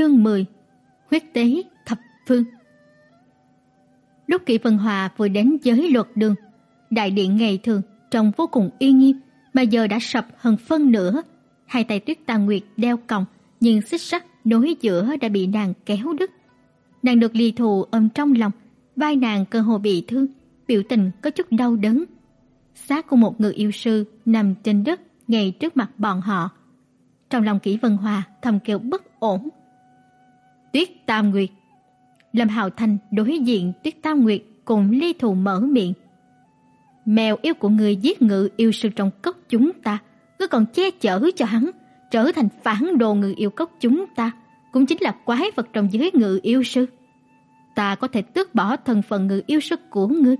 Chương 10 Huyết tế thập phương Lúc Kỷ Vân Hòa vừa đến giới luật đường, đại điện ngày thường trông vô cùng uy nghiêm, mà giờ đã sập hơn phân nửa. Hai tay Tuyết Tà Nguyệt đeo còng, nhưng xích sắt nối giữa đã bị nàng kéo đứt. Nàng được ly thù ôm trong lòng, vai nàng cơ hồ bị thương, biểu tình có chút đau đớn. Xác của một người yêu sư nằm trên đất ngay trước mặt bọn họ. Trong lòng Kỷ Vân Hòa thầm kêu bất ổn. Tuyết Tam Nguyệt Lâm Hạo Thành đối diện Tuyết Tam Nguyệt cùng ly thù mở miệng. Mèo yêu của người giết ngự yêu sư trong cốc chúng ta, cứ còn che chở cho hắn, trở thành phản đồ người yêu cốc chúng ta, cũng chính là quái vật trong giới ngự yêu sư. Ta có thể tước bỏ thân phận ngự yêu sư của ngươi.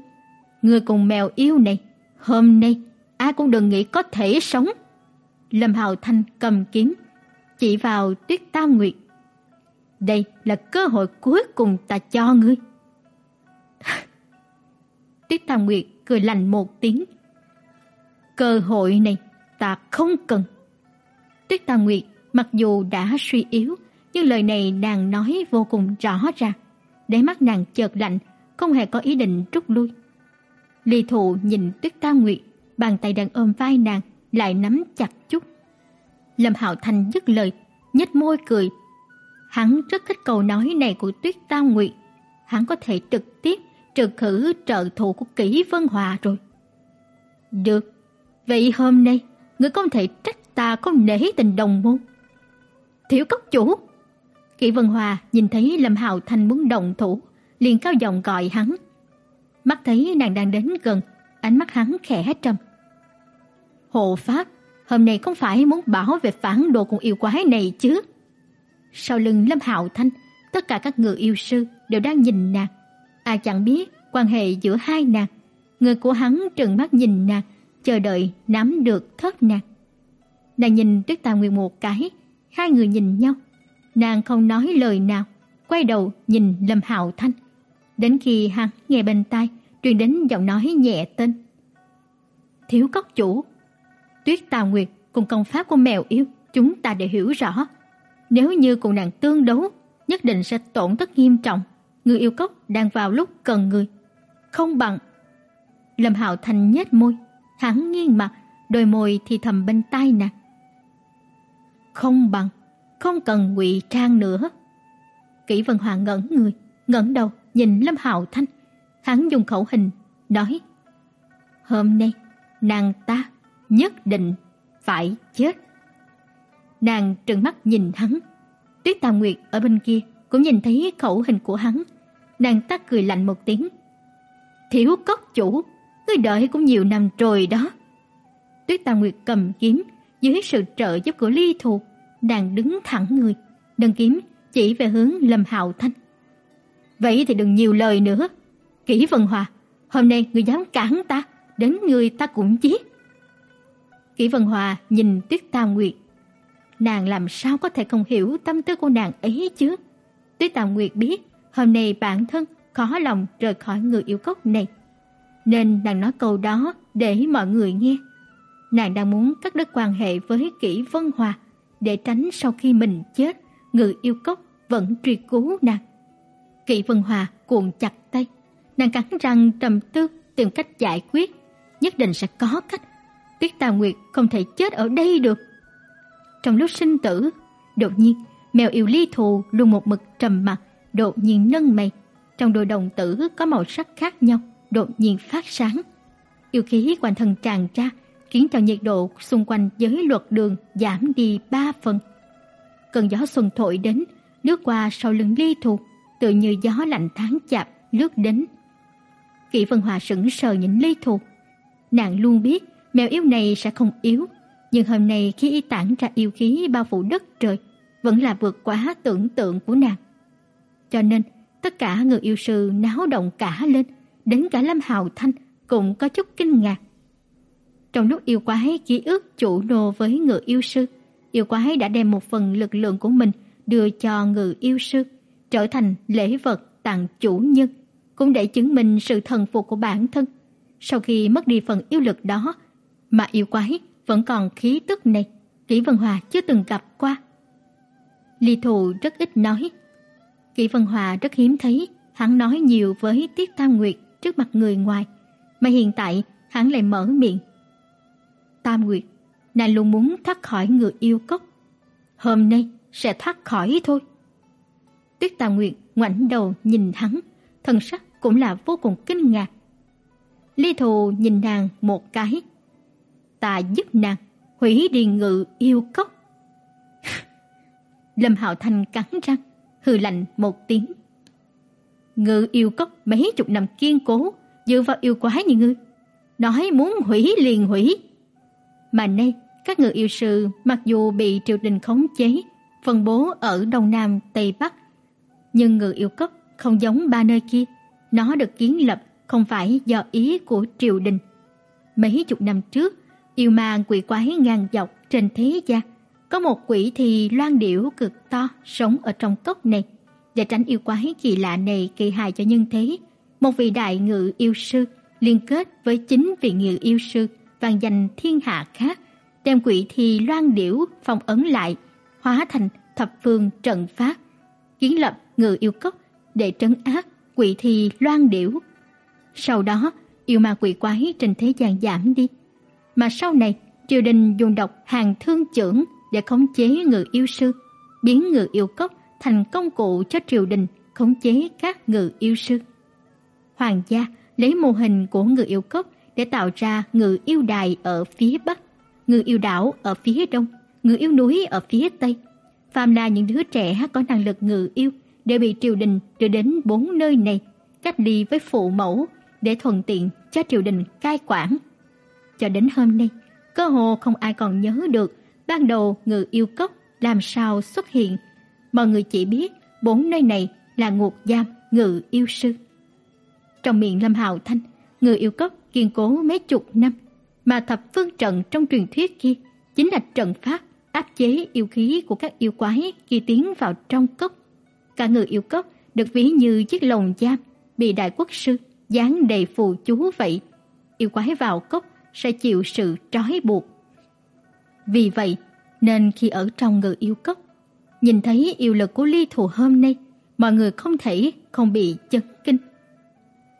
Ngươi cùng mèo yêu này, hôm nay ai cũng đừng nghĩ có thể sống. Lâm Hạo Thanh cầm kiếm, chỉ vào Tuyết Tam Nguyệt. Đây là cơ hội cuối cùng ta cho ngươi. Tuyết Tam Nguyệt cười lạnh một tiếng. Cơ hội này ta không cần. Tuyết Tam Nguyệt mặc dù đã suy yếu, nhưng lời này nàng nói vô cùng rõ ràng. Đáy mắt nàng chợt lạnh, không hề có ý định rút lui. Lý Thụ nhìn Tuyết Tam Nguyệt, bàn tay đang ôm vai nàng lại nắm chặt chút. Lâm Hạo Thành dứt lời, nhếch môi cười. Hắn rất thích câu nói này của Tuyết Tam Nguyệt, hắn có thể trực tiếp trừ khử trợ thủ của Kỷ Vân Hòa rồi. Được, vậy hôm nay ngươi không thể trách ta không nể tình đồng môn. Thiếu cốc chủ. Kỷ Vân Hòa nhìn thấy Lâm Hạo Thành muốn động thủ, liền cao giọng gọi hắn. Mắt thấy nàng đang đến gần, ánh mắt hắn khẽ trầm. Hộ pháp, hôm nay không phải muốn bảo vệ phản đồ cùng yêu quái này chứ? Sau lưng Lâm Hạo Thanh, tất cả các người yêu sư đều đang nhìn nàng. Ai chẳng biết quan hệ giữa hai nàng. Người của hắn trừng mắt nhìn nàng, chờ đợi nắm được thất nàng. Nàng nhìn Tuyết Tà Nguyệt một cái, hai người nhìn nhau. Nàng không nói lời nào, quay đầu nhìn Lâm Hạo Thanh. Đến khi hắn nghe bên tai truyền đến giọng nói nhẹ tên. Thiếu cốc chủ, Tuyết Tà Nguyệt cùng công pháp của mèo yêu, chúng ta đều hiểu rõ. Nếu như cùng nàng tương đấu, nhất định sẽ tổn thất nghiêm trọng. Người yêu cốc đang vào lúc cần người. Không bằng. Lâm Hạo Thành nhếch môi, hắn nghiêng mặt, đôi môi thì thầm bên tai nàng. Không bằng, không cần ngụy trang nữa. Kỷ Vân Hoàng ngẩn người, ngẩng đầu nhìn Lâm Hạo Thanh, hắn dùng khẩu hình nói: "Hôm nay nàng ta nhất định phải chết." Nàng trừng mắt nhìn hắn. Tuyết Tà Nguyệt ở bên kia cũng nhìn thấy khẩu hình của hắn, nàng ta cười lạnh một tiếng. "Thiếu cốc chủ, ngươi đợi cũng nhiều năm rồi đó." Tuyết Tà Nguyệt cầm kiếm, dưới sự trợ giúp của Ly Thù, nàng đứng thẳng người, đơn kiếm chỉ về hướng Lâm Hạo Thanh. "Vậy thì đừng nhiều lời nữa. Kỷ Vân Hòa, hôm nay ngươi dám cản ta, đến người ta cũng giết." Kỷ Vân Hòa nhìn Tuyết Tam Nguyệt, nàng làm sao có thể không hiểu tâm tư của nàng ấy chứ? Tuyết Tam Nguyệt biết, hôm nay bản thân khó lòng rời khỏi người yêu cốc này, nên nàng nói câu đó để mọi người nghe. Nàng đang muốn cắt đứt quan hệ với Kỷ Vân Hòa để tránh sau khi mình chết, người yêu cốc vẫn truy cứu nàng. Kỷ Vân Hòa cuộn chặt tay, nàng cắn răng trầm tư tìm cách giải quyết, nhất định sẽ có cách. Tuyết Tà Nguyệt không thể chết ở đây được. Trong lúc sinh tử, đột nhiên, mèo yêu ly thù luôn một mực trầm mặc, đột nhiên nâng mày, trong đôi đồng tử có màu sắc khác nhau, đột nhiên phát sáng. Yêu khí quanh thân tràn ra, khiến cho nhiệt độ xung quanh giới luật đường giảm đi ba phần. Cơn gió xuân thổi đến, lướt qua sau lưng ly thù, tự như gió lạnh tháng chạp lướt đến. Kỷ Vân Hòa sững sờ nhìn ly thù. Nàng luôn biết mèo yêu này sẽ không yếu, nhưng hôm nay khi y tản ra yêu khí bao phủ đất trời, vẫn là vượt quá tưởng tượng của nàng. Cho nên, tất cả người yêu sư náo động cả lên, đến cả Lâm Hào Thanh cũng có chút kinh ngạc. Trong lúc yêu quái ký ức chủ nô với người yêu sư, yêu quái đã đem một phần lực lượng của mình đưa cho người yêu sư, trở thành lễ vật tặng chủ nhân, cũng để chứng minh sự thần phục của bản thân. Sau khi mất đi phần yêu lực đó, mà yêu quái vẫn còn khí tức này, Kỷ Vân Hòa chưa từng gặp qua. Ly Thù rất ít nói. Kỷ Vân Hòa rất hiếm thấy hắn nói nhiều với Tiết Tam Nguyệt trước mặt người ngoài, mà hiện tại hắn lại mở miệng. Tam Nguyệt, nàng luôn muốn thoát khỏi người yêu cốc. Hôm nay sẽ thoát khỏi thôi. Tuyết Tam Nguyệt ngoảnh đầu nhìn hắn, thần sắc cũng là vô cùng kinh ngạc. Ly Thù nhìn nàng một cái. Ta giúp nàng hủy đi ngự yêu cốc. Lâm Hạo Thành cắn răng, hừ lạnh một tiếng. Ngự yêu cốc mấy chục năm kiên cố, dựa vào yêu quái như ngươi, nói muốn hủy liền hủy. Mà nay, các ngự yêu sư mặc dù bị triều đình khống chế, phân bố ở Đông Nam, Tây Bắc, nhưng ngự yêu cốc không giống ba nơi kia, nó được kiến lập không phải do ý của triều đình. Mấy chục năm trước, yêu ma quỷ quái ngang dọc trên thế gian, có một quỷ thì loan điểu cực to sống ở trong cốc này. Để tránh yêu quái kỳ lạ này gây hại cho nhân thế, một vị đại ngự yêu sư liên kết với chính vị ngự yêu sư vang danh thiên hạ khác, đem quỷ thì loan điểu phong ấn lại, hóa thành thập phương trận pháp, kiến lập ngự yêu cốc để trấn áp quỷ thì loan điểu. Sau đó, yêu ma quỷ quái trên thế gian giảm đi, mà sau này triều đình dùng độc hàng thương trưởng để khống chế ngự yêu sư, biến ngự yêu cốc thành công cụ cho triều đình khống chế các ngự yêu sư. Hoàng gia lấy mô hình của ngự yêu cốc để tạo ra ngự yêu đài ở phía bắc, ngự yêu đảo ở phía đông, ngự yêu núi ở phía tây. Phàm là những đứa trẻ có năng lực ngự yêu đều bị triều đình đưa đến bốn nơi này, cách ly với phụ mẫu để thuận tiện cho triều đình cai quản. Cho đến hôm nay, cơ hồ không ai còn nhớ được ban đầu ngự yêu cốc làm sao xuất hiện. Mọi người chỉ biết bốn nơi này là ngục giam ngự yêu sư. Trong miệng Lâm Hạo Thanh, ngự yêu cốc kiên cố mấy chục năm, mà thập phương trận trong truyền thuyết kia chính là trận pháp áp chế yêu khí của các yêu quái khi tiến vào trong cốc. Cả ngự yêu cốc được ví như chiếc lồng giam bị đại quốc sư dán đầy phù chú vậy. Yêu quái vào cốc sẽ chịu sự trói buộc. Vì vậy, nên khi ở trong ngự yêu cốc, nhìn thấy yêu lực của ly thù hôm nay, mọi người không thể không bị chấn kinh.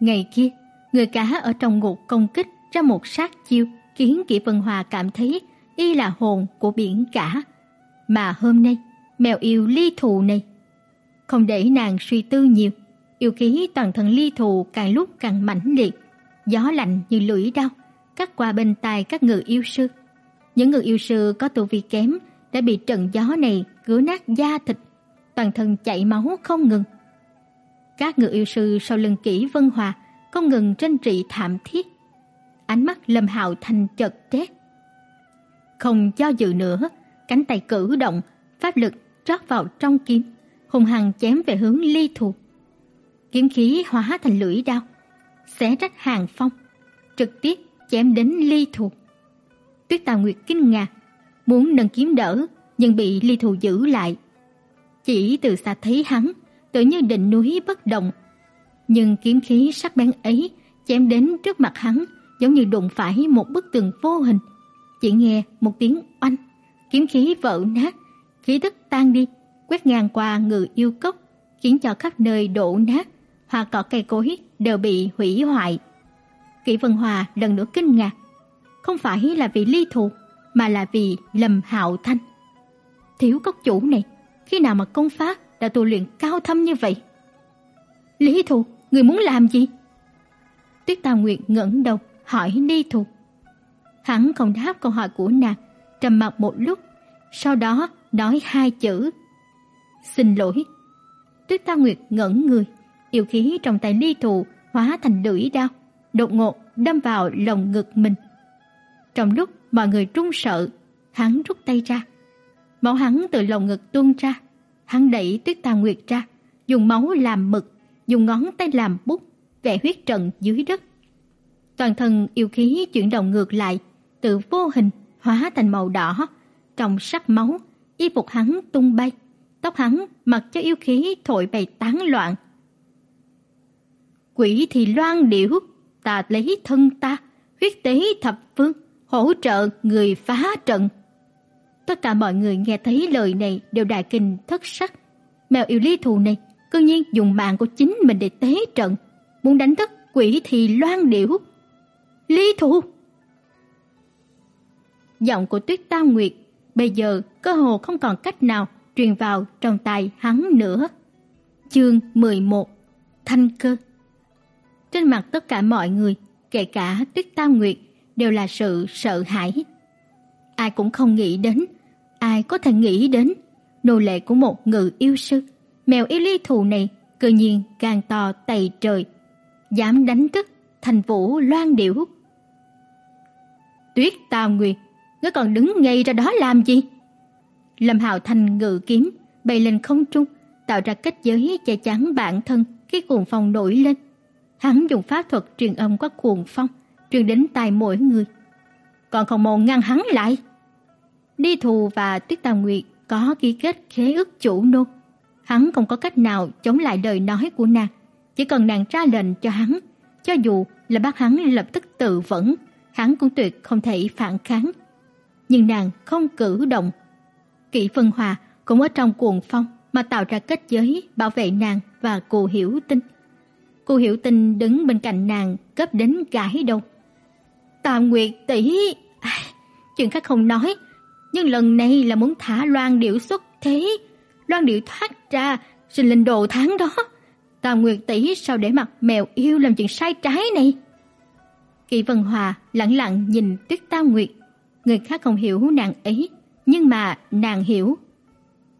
Ngày kia, người cá ở trong ngục công kích ra một sát chiêu khiến Kỷ Vân Hòa cảm thấy y là hồn của biển cả. Mà hôm nay, mèo yêu ly thù này không để nàng suy tư nhiều, yêu khí toàn thân ly thù càng lúc càng mãnh liệt, gió lạnh như lưỡi dao cắt qua bên tai các ngự yêu sư. Những người yêu sư có tu vi kém đã bị trận gió này cứa nát da thịt, toàn thân chảy máu không ngừng. Các người yêu sư sau lưng kỹ Vân Hòa không ngừng tranh trị thảm thiết. Ánh mắt Lâm Hạo Thành chợt rét. Không cho dự nữa, cánh tay cử động, pháp lực rót vào trong kiếm, hung hăng chém về hướng Ly Thù. Kiếm khí hóa thành lưỡi đao, xé rách hàng phong, trực tiếp chém đến Ly Thù. Tuyết Tà Nguyệt kinh ngạc, muốn nâng kiếm đỡ, nhưng bị Ly Thù giữ lại. Chỉ từ xa thấy hắn, tự như đỉnh núi bất động, nhưng kiếm khí sắc bén ấy chém đến trước mặt hắn, giống như đụng phải một bức tường vô hình. Chỉ nghe một tiếng oanh, kiếm khí vỡ nát, khí tức tan đi, quét ngang qua ngự yêu cốc, khiến cho khắp nơi đổ nát, hoa cỏ cây cối đều bị hủy hoại. Kỷ Vân Hòa lần nữa kinh ngạc, không phải là vì ly thụ mà là vì Lâm Hạo Thanh. Thiếu cốc chủ này, khi nào mà công pháp đã tu luyện cao thâm như vậy? Lý thụ người muốn làm gì? Tuyết Tam Nguyệt ngẩng đầu hỏi Ly thụ Hắn không đáp câu hỏi của nàng, trầm mặc một lúc, sau đó nói hai chữ: "Xin lỗi." Tuyết Tam Nguyệt ngẩn người, yêu khí trong tay Ly thụ hóa thành lưỡi đao, đột ngột đâm vào lồng ngực mình. Trong lúc mọi người run sợ, hắn rút tay ra. Máu hắn từ lồng ngực tuôn ra, hắn đẩy Tuyết Tà Nguyệt ra, dùng máu làm mực, dùng ngón tay làm bút, vẽ huyết trận dưới đất. Toàn thân yêu khí chuyển động ngược lại, từ vô hình hóa thành màu đỏ, trong sắc máu, y phục hắn tung bay, tóc hắn mặc cho yêu khí thổi bay tán loạn. Quỷ thì loan điểu, ta lấy thân ta, huyết tế thập phương, hỗ trợ người phá trận. Tất cả mọi người nghe thấy lời này đều đại kinh thất sắc. Mèo yêu ly thù này cư nhiên dùng mạng của chính mình để tế trận, muốn đánh thức quỷ thì loan điểu. Ly thù! Giọng của Tuyết Tam Nguyệt bây giờ cơ hồ không còn cách nào truyền vào trong tai hắn nữa. Chương 11: Thanh cơ. Trên mặt tất cả mọi người, kể cả Tuyết Tam Nguyệt, đều là sự sợ hãi. Ai cũng không nghĩ đến, ai có thể nghĩ đến nô lệ của một ngự yêu sư, mèo yêu ly thù này cư nhiên càng to tày trời, dám đánh thức thành vũ loan điểu. Tuyết Tam Nguyệt, ngươi còn đứng ngây ra đó làm gì? Lâm Hạo Thành ngự kiếm bay lên không trung, tạo ra kết giới che chắn bản thân khi cuồng phong nổi lên. Hắn dùng pháp thuật truyền âm qua cuồng phong, truyền đến tai mỗi người. Còn không mau ngăn hắn lại. Đi Thù và Tuyết Tà Nguyệt có ký kết khế ước chủ nô. Hắn không có cách nào chống lại lời nói của nàng, chỉ cần nàng ra lệnh cho hắn, cho dù là bắt hắn lập tức tự vẫn, hắn cũng tuyệt không thể phản kháng. Nhưng nàng không cử động. Kỷ Vân Hòa cũng ở trong cuồng phong mà tạo ra kết giới bảo vệ nàng và cô Hiểu Tinh. Cô Hiểu tình đứng bên cạnh nàng cấp đến gãi đầu. Tam Nguyệt tỷ, à, chuyện khác không nói, nhưng lần này là muốn thả Loan Điểu xuất thế. Loan Điểu thoát ra, sinh linh đồ tháng đó. Tam Nguyệt tỷ sao để mặt mèo yêu làm chuyện sai trái này? Kỳ Vân Hòa lặng lặng nhìn Tuyết Tam Nguyệt, người khác không hiểu nàng ấy, nhưng mà nàng hiểu.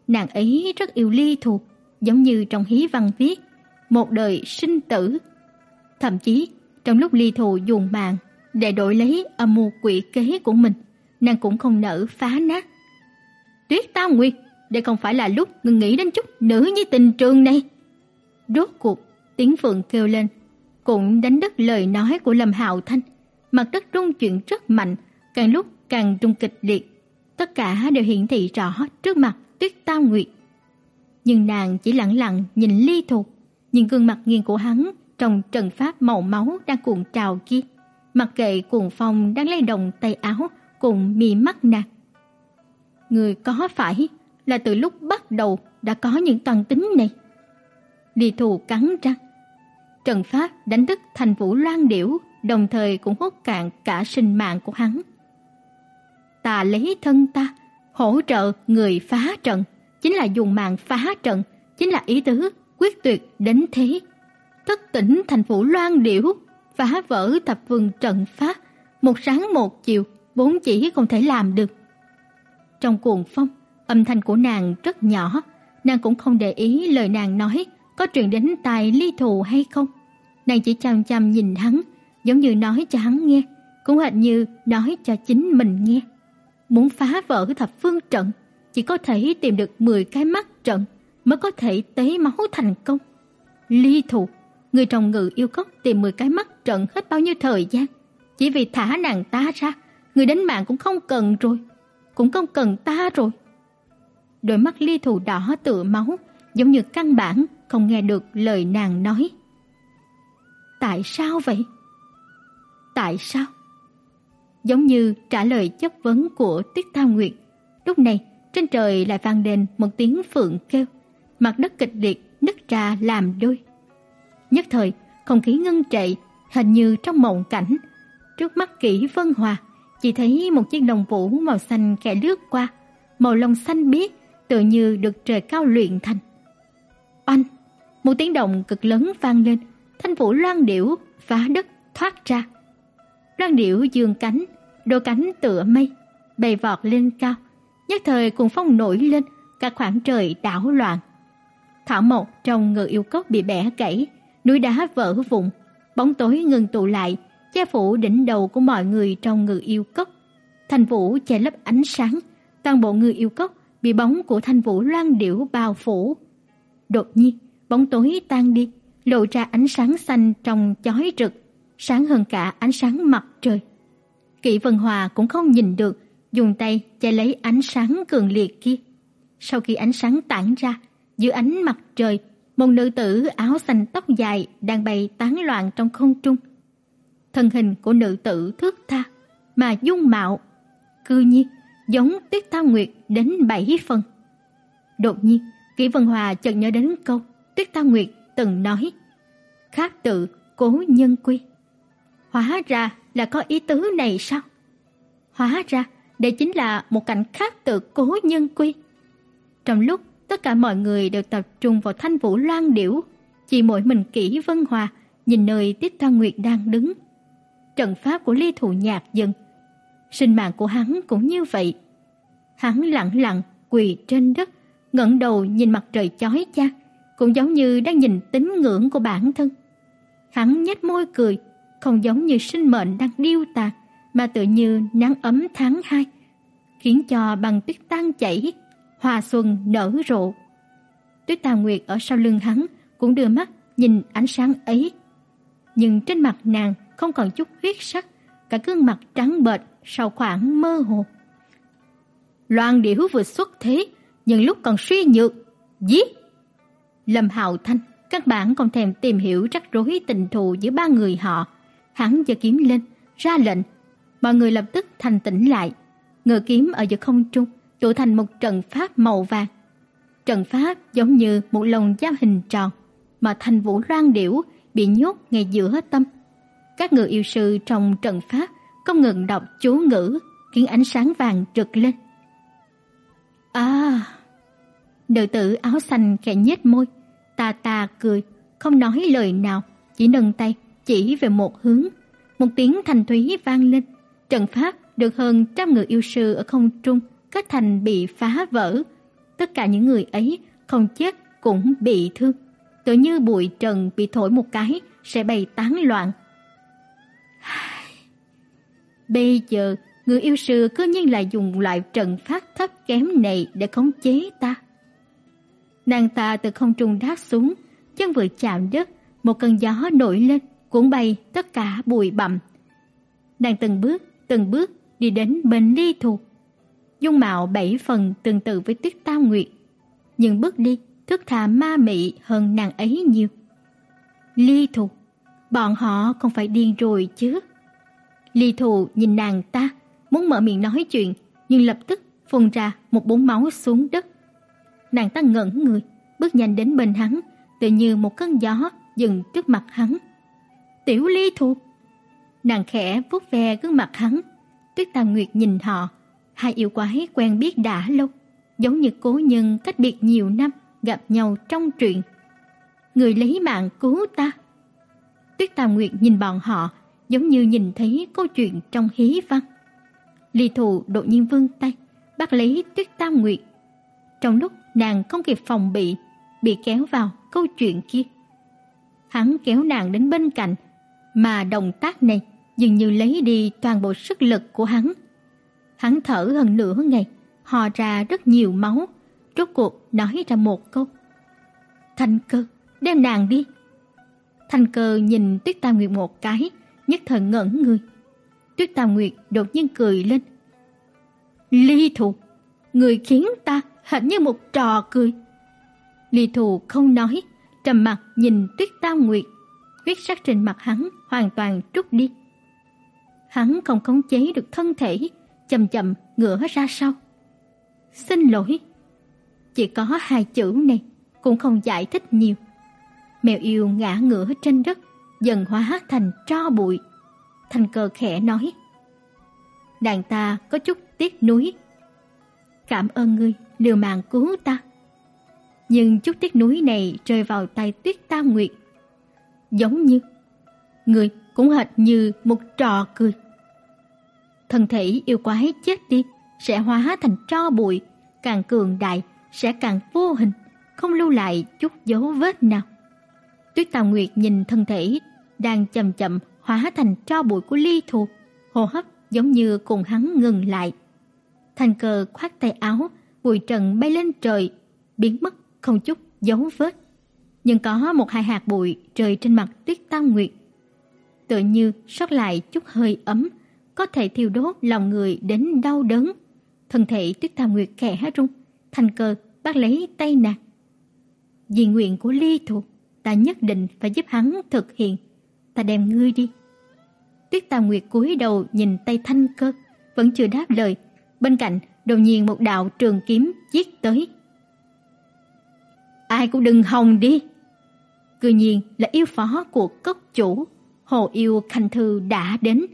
Nàng ấy rất yêu ly thuộc, giống như trong hí văn viết, một đời sinh tử. Thậm chí, trong lúc ly thù dùng mạng để đổi lấy âm mưu quỷ kế của mình, nàng cũng không nỡ phá nát. Tuyết Tam Nguyệt, đây không phải là lúc ngừng nghĩ đến chút nữ như tình trường này. Rốt cuộc, tiếng phượng kêu lên, cũng đánh đứt lời nói của Lâm Hạo Thanh. Mặt đất rung chuyển rất mạnh, càng lúc càng rung kịch liệt. Tất cả đều hiển thị rõ trước mặt Tuyết Tam Nguyệt. Nhưng nàng chỉ lặng lặng nhìn ly thục, nhìn gương mặt nghiêng của hắn trong trận pháp màu máu đang cuộn trào kia. Mặc kệ cuồng phong đang lay động tay áo cùng mi mắt nàng. Người có phải là từ lúc bắt đầu đã có những toàn tính này? Lý thù cắn răng. trận Pháp đánh thức thành vũ loan điểu, đồng thời cũng hút cạn cả sinh mạng của hắn. Ta lấy thân ta, hỗ trợ người phá trận, chính là dùng mạng phá trận, chính là ý tứ quyết tuyệt đến thế. Thất tỉnh thành phủ loan điểu, phá vỡ thập vương trận pháp, một sáng một chiều, bốn chỉ không thể làm được. Trong cuồng phong, âm thanh của nàng rất nhỏ, nàng cũng không để ý lời nàng nói có truyền đến tai ly thù hay không. Nàng chỉ chăm chăm nhìn hắn, giống như nói cho hắn nghe, cũng hệt như nói cho chính mình nghe. Muốn phá vỡ thập phương trận, chỉ có thể tìm được 10 cái mắt trận mới có thể tế máu thành công. Ly thủ, người trồng ngự yêu cốc tìm 10 cái mắt trận hết bao nhiêu thời gian, chỉ vì thả nàng ta ra, người đánh mạng cũng không cần rồi, cũng không cần ta rồi. Đôi mắt ly thủ đỏ tựa máu, giống như căn bản không nghe được lời nàng nói. Tại sao vậy? Tại sao? Giống như trả lời chất vấn của Tiết Thao Nguyệt, lúc này trên trời lại vang lên một tiếng phượng kêu, mặt đất kịch liệt nứt ra làm đôi. Nhất thời, không khí ngưng trệ, hình như trong mộng cảnh. Trước mắt kỹ Vân Hòa, chỉ thấy một chiếc đồng vũ màu xanh khẽ lướt qua, màu lông xanh biếc tự như được trời cao luyện thành. Oanh, một tiếng động cực lớn vang lên, thanh vũ loan điểu phá đất thoát ra. Loan điểu dương cánh, đôi cánh tựa mây, bay vọt lên cao, nhất thời cuồng phong nổi lên, cả khoảng trời đảo loạn. Thảo mộc trong ngự yêu cốc bị bẻ gãy, núi đá vỡ vụn, bóng tối ngừng tụ lại, che phủ đỉnh đầu của mọi người trong ngự yêu cốc. thành vũ che lấp ánh sáng, toàn bộ ngự yêu cốc bị bóng của thanh vũ loan điểu bao phủ. Đột nhiên, bóng tối tan đi, lộ ra ánh sáng xanh trong chói rực, sáng hơn cả ánh sáng mặt trời. Kỷ Vân Hòa cũng không nhìn được, dùng tay che lấy ánh sáng cường liệt kia. Sau khi ánh sáng tản ra, dưới ánh mặt trời, một nữ tử áo xanh tóc dài đang bay tán loạn trong không trung. Thân hình của nữ tử thước tha, mà dung mạo, cư nhiên giống Tuyết Thao Nguyệt đến bảy phần. Đột nhiên, Kỷ Vân Hòa chợt nhớ đến câu Tuyết Thao Nguyệt từng nói: "Khác tự cố nhân quy." Hóa ra là có ý tứ này sao? Hóa ra đây chính là một cảnh khác tự cố nhân quy. Trong lúc tất cả mọi người đều tập trung vào Thanh Vũ Loan điểu, chỉ mỗi mình Kỷ Vân Hòa nhìn nơi Tiết Tam Nguyệt đang đứng. Trận pháp của Ly Thụ Nhạc dừng sinh mạng của hắn cũng như vậy. Hắn lặng lặng quỳ trên đất, ngẩng đầu nhìn mặt trời chói chang, cũng giống như đang nhìn tín ngưỡng của bản thân. Hắn nhếch môi cười, không giống như sinh mệnh đang điêu tàn, mà tự như nắng ấm tháng 2, khiến cho băng tuyết tan chảy, hoa xuân nở rộ. Tuyết Tà Nguyệt ở sau lưng hắn cũng đưa mắt nhìn ánh sáng ấy, nhưng trên mặt nàng không còn chút huyết sắc, cả gương mặt trắng bệch sau khoảng mơ hồ. Loan điểu vừa xuất thế, nhưng lúc còn suy nhược, giết. Lâm Hạo Thanh các bạn còn thèm tìm hiểu rắc rối tình thù giữa ba người họ, hắn giơ kiếm lên, ra lệnh. Mọi người lập tức thành tĩnh lại. ngự kiếm ở giữa không trung tụ thành một trận pháp màu vàng. Trận pháp giống như một lồng giam hình tròn, mà thanh vũ loan điểu bị nhốt ngay giữa tâm. Các người yêu sư trong trận pháp không ngừng đọc chú ngữ, khiến ánh sáng vàng rực lên. À! Nữ tử áo xanh khẽ nhếch môi, ta ta cười, không nói lời nào, chỉ nâng tay chỉ về một hướng. Một tiếng thanh thúy vang lên, trận pháp được hơn trăm người yêu sư ở không trung kết thành bị phá vỡ. Tất cả những người ấy không chết cũng bị thương, tự như bụi trần bị thổi một cái sẽ bay tán loạn. Bây giờ, người yêu sư cứ nhiên lại dùng loại trận pháp thấp kém này để khống chế ta. Nàng ta từ không trung đáp xuống, chân vừa chạm đất, một cơn gió nổi lên, cuốn bay tất cả bụi bặm. Nàng từng bước, từng bước đi đến bên Ly thuộc Dung mạo bảy phần tương tự với Tuyết Tam Nguyệt, nhưng bước đi thức thà ma mị hơn nàng ấy nhiều. Ly Thù, bọn họ không phải điên rồi chứ? Ly Thù nhìn nàng ta, muốn mở miệng nói chuyện, nhưng lập tức phun ra một búng máu xuống đất. Nàng ta ngẩn người, bước nhanh đến bên hắn, tự như một cơn gió dừng trước mặt hắn. "Tiểu Ly Thù." Nàng khẽ vuốt ve gương mặt hắn. Tuyết Tam Nguyệt nhìn họ, hai yêu quái quen biết đã lâu, giống như cố nhân cách biệt nhiều năm gặp nhau trong truyện. Người lấy mạng cứu ta. Tuyết Tam Nguyệt nhìn bọn họ, giống như nhìn thấy câu chuyện trong hí văn. Lý Thù đột nhiên vươn tay, bắt lấy Tuyết Tam Nguyệt. Trong lúc nàng không kịp phòng bị, bị kéo vào câu chuyện kia. Hắn kéo nàng đến bên cạnh, mà động tác này dường như lấy đi toàn bộ sức lực của hắn. Hắn thở hơn nửa ngày, hò ra rất nhiều máu, rốt cuộc nói ra một câu. Thanh cơ, đem nàng đi. Thanh cơ nhìn Tuyết Tam Nguyệt một cái, nhất thời ngẩn người. Tuyết Tam Nguyệt đột nhiên cười lên. Ly thù, người khiến ta hệt như một trò cười. Ly thù không nói, trầm mặt nhìn Tuyết Tam Nguyệt, huyết sắc trên mặt hắn hoàn toàn trút đi. Hắn không khống chế được thân thể, chậm chậm ngửa ra sau. "Xin lỗi." Chỉ có hai chữ này cũng không giải thích nhiều. Mèo yêu ngã ngửa trên đất, dần hóa thành tro bụi. Thành cơ khẽ nói: "Đàn ta có chút tiếc nuối. Cảm ơn ngươi liều mạng cứu ta." Nhưng chút tiếc nuối này rơi vào tay Tuyết Tam Nguyệt, giống như người cũng hệt như một trò cười. Thân thể yêu quái chết đi sẽ hóa thành tro bụi, càng cường đại sẽ càng vô hình, không lưu lại chút dấu vết nào. Tuyết Tào Nguyệt nhìn thân thể đang chậm chậm hóa thành tro bụi của Ly Thù, hô hấp giống như cùng hắn ngừng lại. Thành cờ khoác tay áo, bụi trần bay lên trời, biến mất không chút dấu vết. Nhưng có một hai hạt bụi rơi trên mặt Tuyết Tam Nguyệt. Tựa như sót lại chút hơi ấm, có thể thiêu đốt lòng người đến đau đớn. Thân thể Tuyết Tam Nguyệt khẽ rung, thành cơ bắt lấy tay nàng. Vì nguyện của Ly Thục, ta nhất định phải giúp hắn thực hiện. Ta đem ngươi đi. Tuyết Tam Nguyệt cúi đầu nhìn tay thanh cơ, vẫn chưa đáp lời. Bên cạnh đột nhiên một đạo trường kiếm giết tới. Ai cũng đừng hòng đi. Cư nhiên là yêu phó của cốc chủ, Hồ Yêu Khanh Thư đã đến.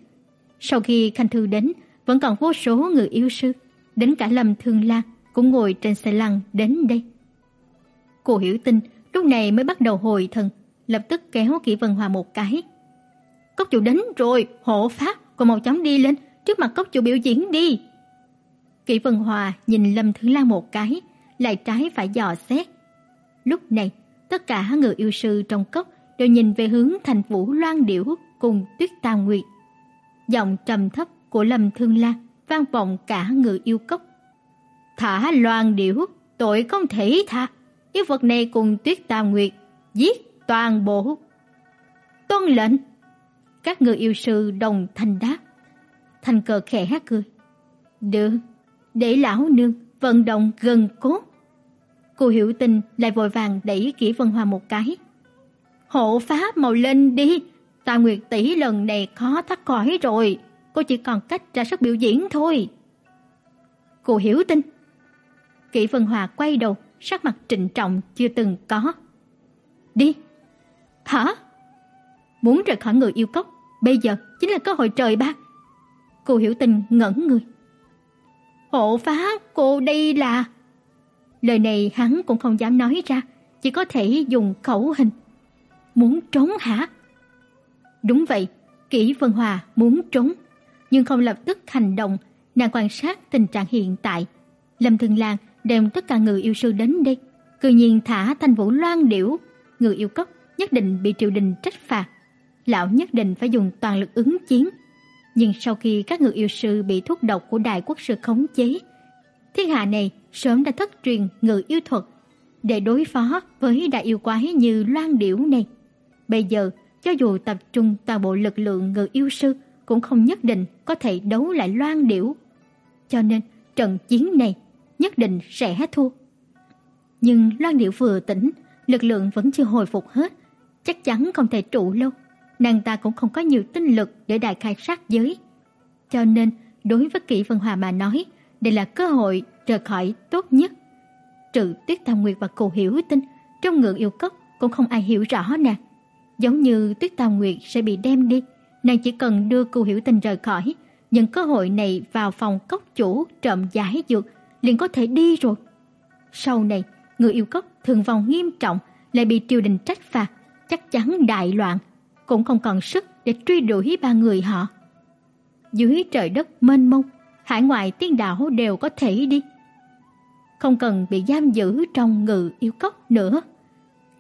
Sau khi Khanh Thư đến, vẫn còn vô số người yêu sư, đến cả Lâm Thương Lan cũng ngồi trên xe lăn đến đây. Cô Hiểu tin, lúc này mới bắt đầu hồi thần, lập tức kéo Kỷ Vân Hòa một cái. Cốc chủ đến rồi, hộ pháp, cô mau chóng đi lên, trước mặt cốc chủ biểu diễn đi. Kỷ Vân Hòa nhìn Lâm thương Lan một cái, lại trái phải dò xét. Lúc này, tất cả người yêu sư trong cốc đều nhìn về hướng thành vũ loan điểu cùng tuyết tam nguyệt. Giọng trầm thấp của Lâm Thương Lan vang vọng cả người yêu cốc. Thả loan điểu, tội không thể tha. Yêu vật này cùng tuyết tam nguyệt, giết toàn bộ. Tuân lệnh. Các người yêu sư đồng thanh đáp. thành cờ khẽ hát cười. Được, để lão nương vận động gần cốt. Cô hiểu tình lại vội vàng đẩy Kỷ Vân Hoa một cái. Hộ pháp màu lên đi, Ta Nguyệt tỷ lần này khó thoát khỏi rồi, cô chỉ còn cách ra sức biểu diễn thôi. Cô hiểu tin. Kỷ Vân Hòa quay đầu, sắc mặt trịnh trọng chưa từng có. Đi. Hả? Muốn rời khỏi người yêu cốc, bây giờ chính là cơ hội trời ban. Cô hiểu tình ngẩn người. Hộ phá cô đây là... Lời này hắn cũng không dám nói ra, chỉ có thể dùng khẩu hình. Muốn trốn hả? Đúng vậy, Kỷ Vân Hòa muốn trốn, nhưng không lập tức hành động, nàng quan sát tình trạng hiện tại. Lâm Thường Lan đem tất cả người yêu sư đến đây, cư nhiên thả Thanh Vũ Loan điểu, người yêu cốc nhất định bị triều đình trách phạt. Lão nhất định phải dùng toàn lực ứng chiến. Nhưng sau khi các người yêu sư bị thuốc độc của đại quốc sư khống chế, thiên hạ này sớm đã thất truyền ngự yêu thuật để đối phó với đại yêu quái như loan điểu này. Bây giờ, cho dù tập trung toàn bộ lực lượng ngự yêu sư cũng không nhất định có thể đấu lại loan điểu. Cho nên, trận chiến này nhất định sẽ thua. Nhưng loan điểu vừa tỉnh, lực lượng vẫn chưa hồi phục hết, chắc chắn không thể trụ lâu. Nàng ta cũng không có nhiều tinh lực để đại khai sát giới. Cho nên, đối với Kỷ Vân Hòa mà nói, đây là cơ hội rời khỏi tốt nhất. Trừ Tuyết Tam Nguyệt và Cổ Hiểu Tinh, trong ngưỡng yêu cốc cũng không ai hiểu rõ nàng. Giống như Tuyết Tam Nguyệt sẽ bị đem đi, nàng chỉ cần đưa cưu Hiểu tình rời khỏi, nhận cơ hội này vào phòng cốc chủ trộm giải dược liền có thể đi rồi. Sau này, người yêu cốc thường vong nghiêm trọng lại bị triều đình trách phạt, chắc chắn đại loạn, cũng không còn sức để truy đuổi ba người họ. Dưới trời đất mênh mông, hải ngoại tiên đảo đều có thể đi. Không cần bị giam giữ trong ngự yêu cốc nữa.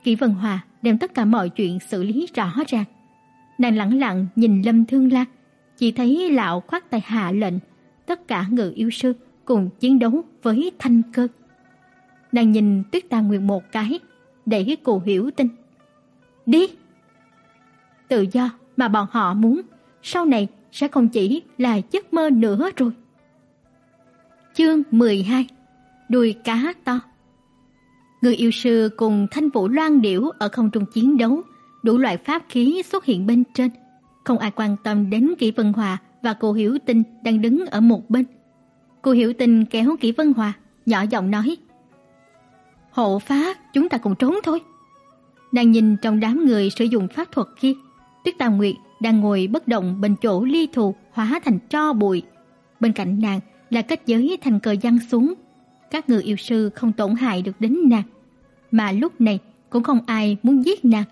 Kỷ Vân Hòa đem tất cả mọi chuyện xử lý rõ ràng. Nàng lặng lặng nhìn Lâm Thương Lan, chỉ thấy lão khoát tay hạ lệnh, tất cả ngự yêu sư cùng chiến đấu với thanh cơ. Nàng nhìn Tuyết Tà Nguyệt một cái, để cô hiểu tin. Đi! Tự do mà bọn họ muốn, sau này sẽ không chỉ là giấc mơ nữa rồi. Chương 12 Đuôi cá to Người yêu sư cùng thanh vũ loan điểu ở không trung chiến đấu, đủ loại pháp khí xuất hiện bên trên. Không ai quan tâm đến Kỷ Vân Hòa và cô Hiểu Tinh đang đứng ở một bên. Cô Hiểu Tinh kéo Kỷ Vân Hòa, nhỏ giọng nói. Hộ pháp, chúng ta cùng trốn thôi. Nàng nhìn trong đám người sử dụng pháp thuật kia, Tuyết Tam Nguyệt đang ngồi bất động bên chỗ ly thù hóa thành tro bụi. Bên cạnh nàng là kết giới thành cờ giăng xuống. Các người yêu sư không tổn hại được đến nàng. Mà lúc này cũng không ai muốn giết nàng.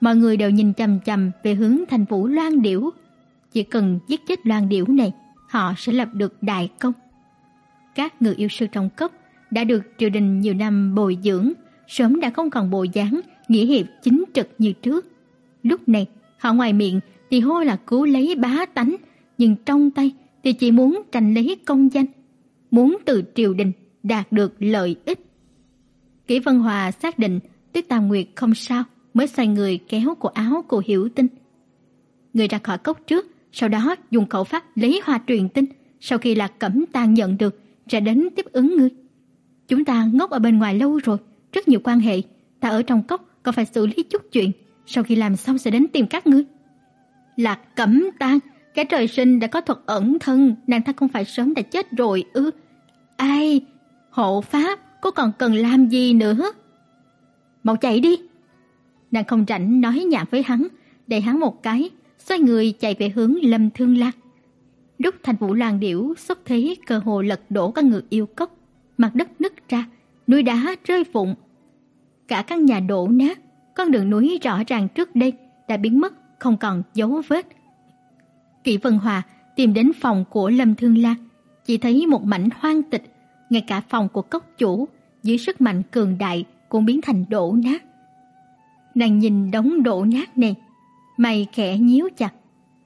Mọi người đều nhìn chằm chằm về hướng thành vũ loan điểu. Chỉ cần giết chết loan điểu này, họ sẽ lập được đại công. Các người yêu sư trong cấp đã được triều đình nhiều năm bồi dưỡng, sớm đã không còn bộ dáng nghĩa hiệp chính trực như trước. Lúc này, họ ngoài miệng thì hô là cứu lấy bá tánh, nhưng trong tay thì chỉ muốn tranh lấy công danh, muốn từ triều đình đạt được lợi ích. Kỷ Vân Hòa xác định Tuyết Tam Nguyệt không sao, mới xoay người kéo cổ áo cô Hiểu Tinh. Người ra khỏi cốc trước, sau đó dùng khẩu pháp lấy hoa truyền tinh, sau khi Lạc Cẩm Tang nhận được, sẽ đến tiếp ứng ngươi. Chúng ta ngốc ở bên ngoài lâu rồi, rất nhiều quan hệ, ta ở trong cốc còn phải xử lý chút chuyện, sau khi làm xong sẽ đến tìm các ngươi. Lạc Cẩm Tang, cái trời sinh đã có thuật ẩn thân, nàng ta không phải sớm đã chết rồi ư? Ai, hộ pháp, cô còn cần làm gì nữa? Mau chạy đi. Nàng không rảnh nói nhảm với hắn, đẩy hắn một cái, xoay người chạy về hướng Lâm Thương Lạc. Lúc thành vũ làng điểu xuất thế cơ hồ lật đổ các ngựa yêu cốc, mặt đất nứt ra, núi đá rơi vụn. Cả căn nhà đổ nát, con đường núi rõ ràng trước đây đã biến mất, không còn dấu vết. Kỷ Vân Hòa tìm đến phòng của Lâm Thương Lan, chỉ thấy một mảnh hoang tịch, ngay cả phòng của cốc chủ dưới sức mạnh cường đại cũng biến thành đổ nát. Nàng nhìn đống đổ nát này, mày khẽ nhíu chặt.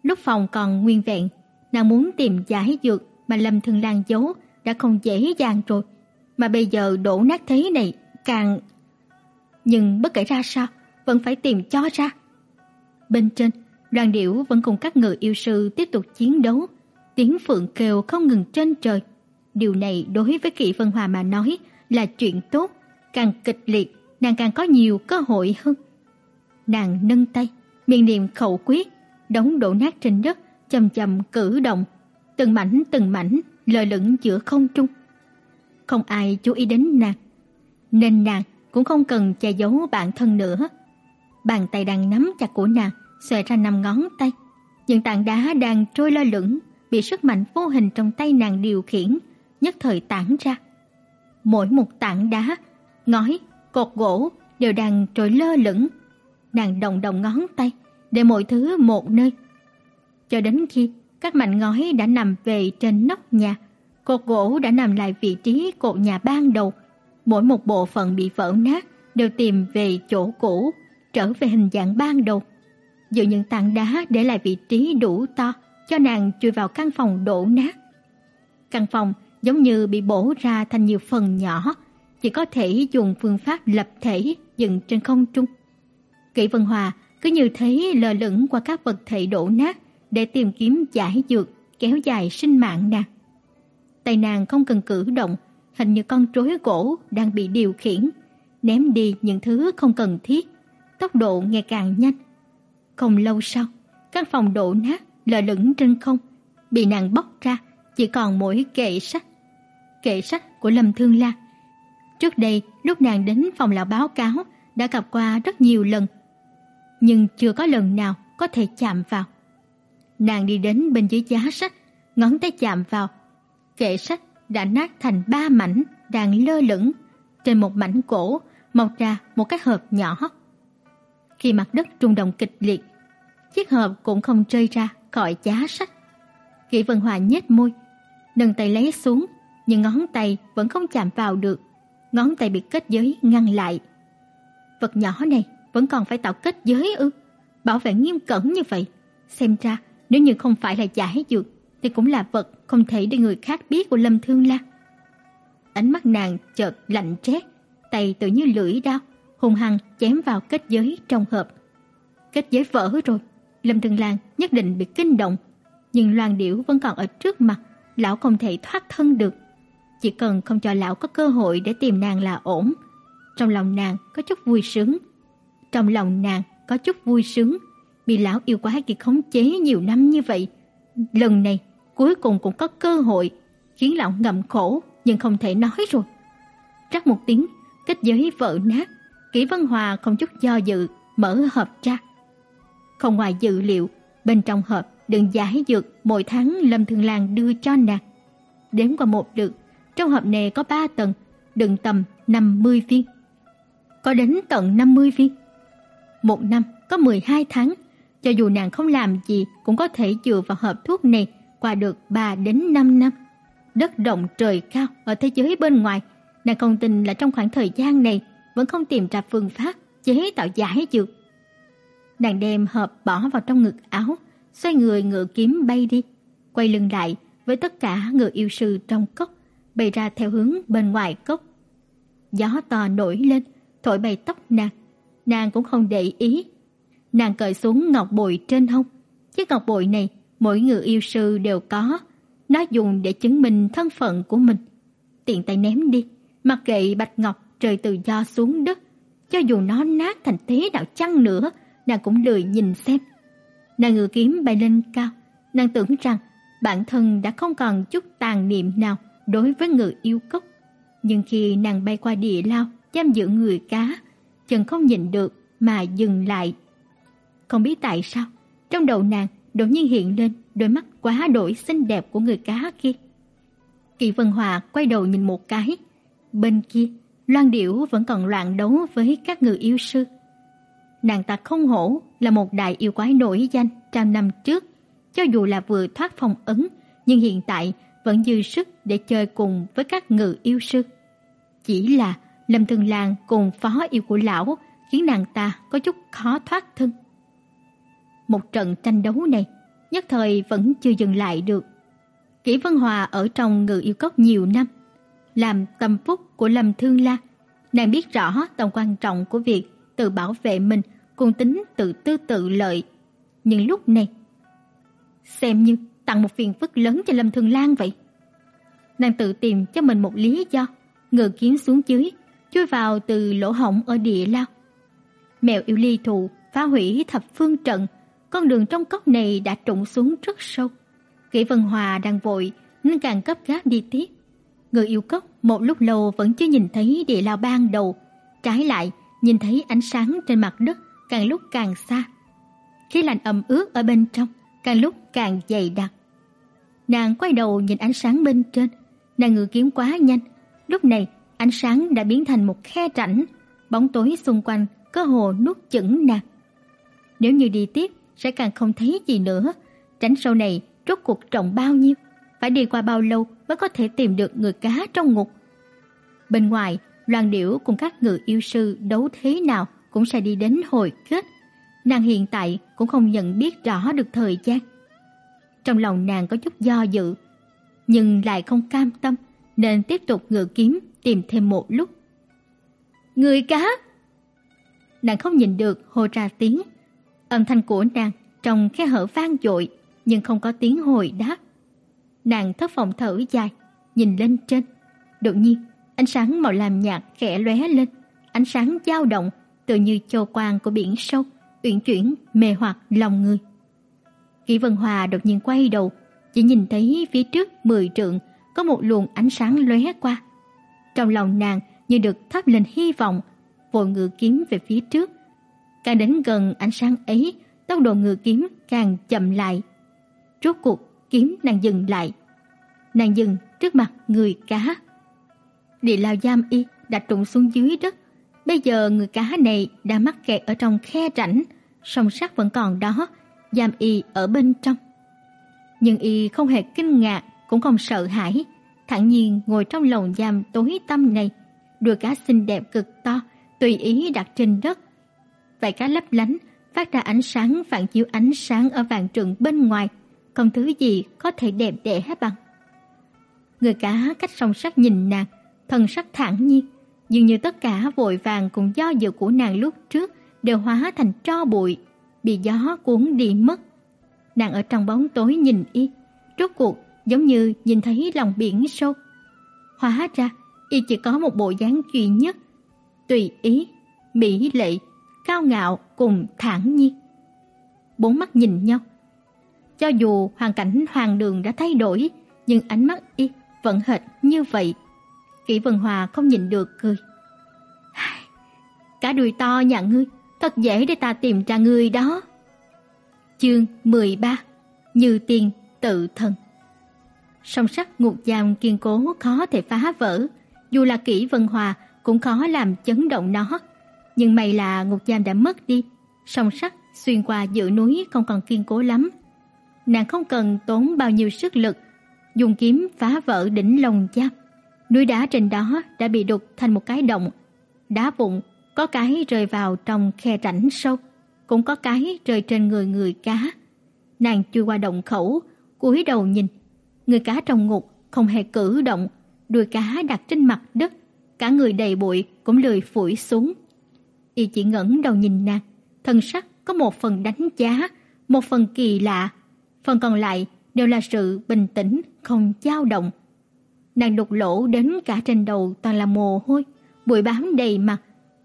Lúc phòng còn nguyên vẹn, nàng muốn tìm giải dược mà Lâm Thương Lan giấu đã không dễ dàng rồi, mà bây giờ đổ nát thế này càng nhưng bất kể ra sao, vẫn phải tìm cho ra. Bên trên, đoàn điểu vẫn cùng các ngự yêu sư tiếp tục chiến đấu, tiếng phượng kêu không ngừng trên trời. Điều này đối với Kỷ Vân Hòa mà nói là chuyện tốt, càng kịch liệt, nàng càng có nhiều cơ hội hơn. Nàng nâng tay, miệng niệm khẩu quyết, đống đổ nát trên đất, chậm chậm cử động, từng mảnh từng mảnh lơ lửng giữa không trung. Không ai chú ý đến nàng, nên nàng cũng không cần che giấu bản thân nữa. Bàn tay đang nắm chặt của nàng xòe ra năm ngón tay, những tảng đá đang trôi lơ lửng bị sức mạnh vô hình trong tay nàng điều khiển, nhất thời tản ra. Mỗi một tảng đá, ngói, cột gỗ đều đang trôi lơ lửng. Nàng đồng đồng ngón tay, để mọi thứ một nơi. Cho đến khi các mảnh ngói đã nằm về trên nóc nhà, cột gỗ đã nằm lại vị trí cột nhà ban đầu, mỗi một bộ phận bị vỡ nát đều tìm về chỗ cũ, trở về hình dạng ban đầu. Giữa những tảng đá để lại vị trí đủ to cho nàng chui vào căn phòng đổ nát. Căn phòng giống như bị bổ ra thành nhiều phần nhỏ, chỉ có thể dùng phương pháp lập thể dựng trên không trung. Kỷ Vân Hòa cứ như thế lờ lững qua các vật thể đổ nát để tìm kiếm giải dược kéo dài sinh mạng nàng. Tay nàng không cần cử động, hình như con rối gỗ đang bị điều khiển, ném đi những thứ không cần thiết, tốc độ ngày càng nhanh. Không lâu sau, căn phòng đổ nát lờ lững trên không, bị nàng bóc ra, chỉ còn mỗi kệ sách. Kệ sách của Lâm Thương la Trước đây, lúc nàng đến phòng lão báo cáo, đã gặp qua rất nhiều lần, nhưng chưa có lần nào có thể chạm vào. Nàng đi đến bên dưới giá sách, ngón tay chạm vào. Kệ sách đã nát thành ba mảnh đang lơ lửng. Trên một mảnh cổ mọc ra một cái hộp nhỏ. Khi mặt đất rung động kịch liệt, chiếc hộp cũng không rơi ra khỏi giá sách. Kỷ Vân Hòa nhếch môi, nâng tay lấy xuống, nhưng ngón tay vẫn không chạm vào được. Ngón tay bị kết giới ngăn lại. Vật nhỏ này vẫn còn phải tạo kết giới ư? Bảo vệ nghiêm cẩn như vậy, xem ra nếu như không phải là giải dược thì cũng là vật không thể để người khác biết của Lâm Thương Lan. Ánh mắt nàng chợt lạnh rét, tay tự như lưỡi dao, hung hăng chém vào kết giới trong hộp. Kết giới vỡ rồi, Lâm Thương Lan nhất định bị kinh động, nhưng Loan Điểu vẫn còn ở trước mặt, lão không thể thoát thân được. Chỉ cần không cho lão có cơ hội để tìm nàng là ổn. Trong lòng nàng có chút vui sướng. Trong lòng nàng có chút vui sướng, bị lão yêu quái kia khống chế nhiều năm như vậy. Lần này cuối cùng cũng có cơ hội, khiến lão ngậm khổ nhưng không thể nói rồi. Rắc một tiếng, kết giới vỡ nát, Kỷ Vân Hòa không chút do dự mở hộp ra. Không ngoài dự liệu, bên trong hộp đựng giải dược mỗi tháng Lâm Thường Lan đưa cho nàng. Đếm qua một lượt, trong hộp này có 3 tầng, đựng tầm 50 viên. Có đến tận 50 viên. Một năm có 12 tháng, cho dù nàng không làm gì cũng có thể dựa vào hộp thuốc này qua được 3 đến 5 năm. Đất rộng trời cao ở thế giới bên ngoài, nàng không tin là trong khoảng thời gian này vẫn không tìm ra phương pháp chế tạo giải dược. Nàng đem hộp bỏ vào trong ngực áo, xoay người ngựa kiếm bay đi, quay lưng lại với tất cả người yêu sư trong cốc, bay ra theo hướng bên ngoài cốc. Gió to nổi lên, thổi bay tóc nàng, nàng cũng không để ý. Nàng cởi xuống ngọc bội trên hông, chiếc ngọc bội này mỗi người yêu sư đều có, nó dùng để chứng minh thân phận của mình. Tiện tay ném đi, mặc kệ bạch ngọc rơi từ do xuống đất, cho dù nó nát thành thế nào chăng nữa, nàng cũng lười nhìn xem. Nàng ngự kiếm bay lên cao, nàng tưởng rằng bản thân đã không còn chút tàn niệm nào đối với người yêu cốc. Nhưng khi nàng bay qua địa lao, giam giữ người cá, chân không nhìn được mà dừng lại. Không biết tại sao, trong đầu nàng đột nhiên hiện lên đôi mắt quá đổi xinh đẹp của người cá kia. Kỳ Vân Hòa quay đầu nhìn một cái. Bên kia, Loan Điểu vẫn còn loạn đấu với các người yêu sư. Nàng ta không hổ là một đại yêu quái nổi danh trăm năm trước, cho dù là vừa thoát phong ấn, nhưng hiện tại vẫn dư sức để chơi cùng với các ngự yêu sư. Chỉ là Lâm Thường Lan cùng phó yêu của lão khiến nàng ta có chút khó thoát thân. Một trận tranh đấu này nhất thời vẫn chưa dừng lại được. Kỷ Vân Hòa ở trong ngự yêu cốc nhiều năm, làm tâm phúc của Lâm Thương Lan, nàng biết rõ tầm quan trọng của việc tự bảo vệ mình cùng tính tự tư tự lợi. Nhưng lúc này, xem như tặng một phiền phức lớn cho Lâm Thương Lan vậy. Nàng tự tìm cho mình một lý do, ngự kiếm xuống dưới, chui vào từ lỗ hổng ở địa lao. Mèo yêu ly thụ phá hủy thập phương trận, con đường trong cốc này đã trụng xuống rất sâu. Kỷ Vân Hòa đang vội nên càng cấp gáp đi tiếp. Người yêu cốc một lúc lâu vẫn chưa nhìn thấy địa lao ban đầu, trái lại nhìn thấy ánh sáng trên mặt đất càng lúc càng xa. Khí lạnh ẩm ướt ở bên trong càng lúc càng dày đặc. Nàng quay đầu nhìn ánh sáng bên trên, nàng ngự kiếm quá nhanh, lúc này ánh sáng đã biến thành một khe rãnh, bóng tối xung quanh cơ hồ nuốt chửng nàng. Nếu như đi tiếp sẽ càng không thấy gì nữa, tránh sâu này rốt cuộc trọng bao nhiêu, phải đi qua bao lâu mới có thể tìm được người cá trong ngục. Bên ngoài, Loan Điểu cùng các ngự yêu sư đấu thế nào cũng sẽ đi đến hồi kết. Nàng hiện tại cũng không nhận biết rõ được thời gian. Trong lòng nàng có chút do dự, nhưng lại không cam tâm nên tiếp tục ngự kiếm tìm thêm một lúc. Người cá! Nàng không nhìn được hô ra tiếng. Âm thanh của nàng trong khe hở vang dội nhưng không có tiếng hồi đáp. Nàng thất vọng thở dài, nhìn lên trên. Đột nhiên, ánh sáng màu lam nhạt khẽ lóe lên, ánh sáng dao động tự như châu quang của biển sâu, uyển chuyển mê hoặc lòng người. Kỷ Vân Hòa đột nhiên quay đầu, chỉ nhìn thấy phía trước mười trượng có một luồng ánh sáng lóe qua. Trong lòng nàng như được thắp lên hy vọng, vội ngự kiếm về phía trước. Càng đến gần ánh sáng ấy, tốc độ ngự kiếm càng chậm lại. Rốt cuộc kiếm nàng dừng lại. Nàng dừng trước mặt người cá. Địa lao giam y đã trụng xuống dưới đất. Bây giờ người cá này đã mắc kẹt ở trong khe rãnh, song sắt vẫn còn đó, giam y ở bên trong. Nhưng y không hề kinh ngạc, cũng không sợ hãi, thản nhiên ngồi trong lồng giam tối tăm này, đuôi cá xinh đẹp cực to, tùy ý đặt trên đất. Vảy cá lấp lánh, phát ra ánh sáng phản chiếu ánh sáng ở vạn trượng bên ngoài, không thứ gì có thể đẹp đẽ bằng. Người cá cách song sắc nhìn nàng, thân sắc thản nhiên, dường như tất cả vội vàng cùng do dự của nàng lúc trước đều hóa thành tro bụi, bị gió cuốn đi mất. Nàng ở trong bóng tối nhìn y, rốt cuộc giống như nhìn thấy lòng biển sâu. Hóa ra, y chỉ có một bộ dáng duy nhất, tùy ý, mỹ lệ, cao ngạo cùng thản nhiên. Bốn mắt nhìn nhau. Cho dù hoàn cảnh hoàng đường đã thay đổi, nhưng ánh mắt y vẫn hệt như vậy. Kỷ Vân Hòa không nhìn được cười. Cả đùi to nhà ngươi, thật dễ để ta tìm ra ngươi đó. Chương 13: Như tiên tự thần. Song sắt ngục giam kiên cố khó thể phá vỡ, dù là kỹ Vân Hòa cũng khó làm chấn động nó. Nhưng may là ngục giam đã mất đi, song sắt xuyên qua giữa núi không còn kiên cố lắm. Nàng không cần tốn bao nhiêu sức lực, dùng kiếm phá vỡ đỉnh lồng giam. Núi đá trên đó đã bị đục thành một cái động, đá vụn có cái rơi vào trong khe rãnh sâu, cũng có cái rơi trên người người cá. Nàng chui qua động khẩu, cúi đầu nhìn, người cá trong ngục không hề cử động, đuôi cá đặt trên mặt đất, cả người đầy bụi cũng lười phủi xuống. Y chỉ ngẩng đầu nhìn nàng, thân sắc có một phần đánh giá, một phần kỳ lạ, phần còn lại đều là sự bình tĩnh, không dao động. Nàng đục lỗ đến cả trên đầu toàn là mồ hôi, bụi bám đầy mặt,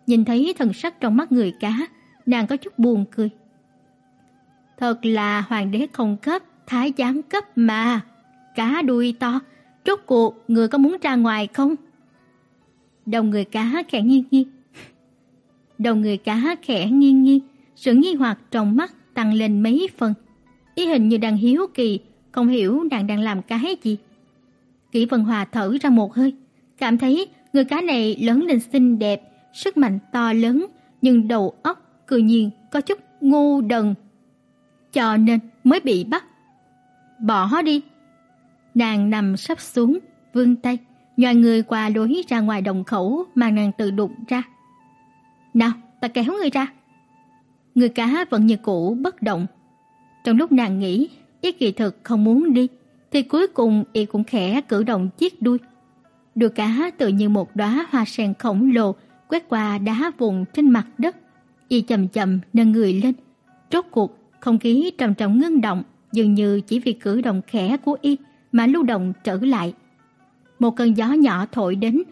nhìn thấy thần sắc trong mắt người cá, nàng có chút buồn cười. Thật là hoàng đế không cấp, thái giám cấp mà, cá đuôi to, rốt cuộc người có muốn ra ngoài không? Đầu người cá khẽ nghiêng nghiêng. Đầu người cá khẽ nghiêng nghiêng, sự nghi hoặc trong mắt tăng lên mấy phần. Ý hình như đang hiếu kỳ, không hiểu nàng đang làm cái gì. Kỷ Vân Hòa thở ra một hơi, cảm thấy người cá này lớn lên xinh đẹp, sức mạnh to lớn, nhưng đầu óc cư nhiên có chút ngu đần. Cho nên mới bị bắt. Bỏ đi. Nàng nằm sắp xuống, vươn tay, nhòi người qua lối ra ngoài đồng khẩu mà nàng tự đụng ra. "Nào, ta kéo người ra." Người cá vẫn như cũ bất động. Trong lúc nàng nghĩ, ý kỳ thực không muốn đi, thì cuối cùng y cũng khẽ cử động chiếc đuôi. Đuôi cá tự như một đóa hoa sen khổng lồ quét qua đá vụn trên mặt đất. Y chậm chậm nâng người lên. Rốt cuộc, không khí trầm trọng ngưng động, dường như chỉ vì cử động khẽ của y mà lưu động trở lại. Một cơn gió nhỏ thổi đến,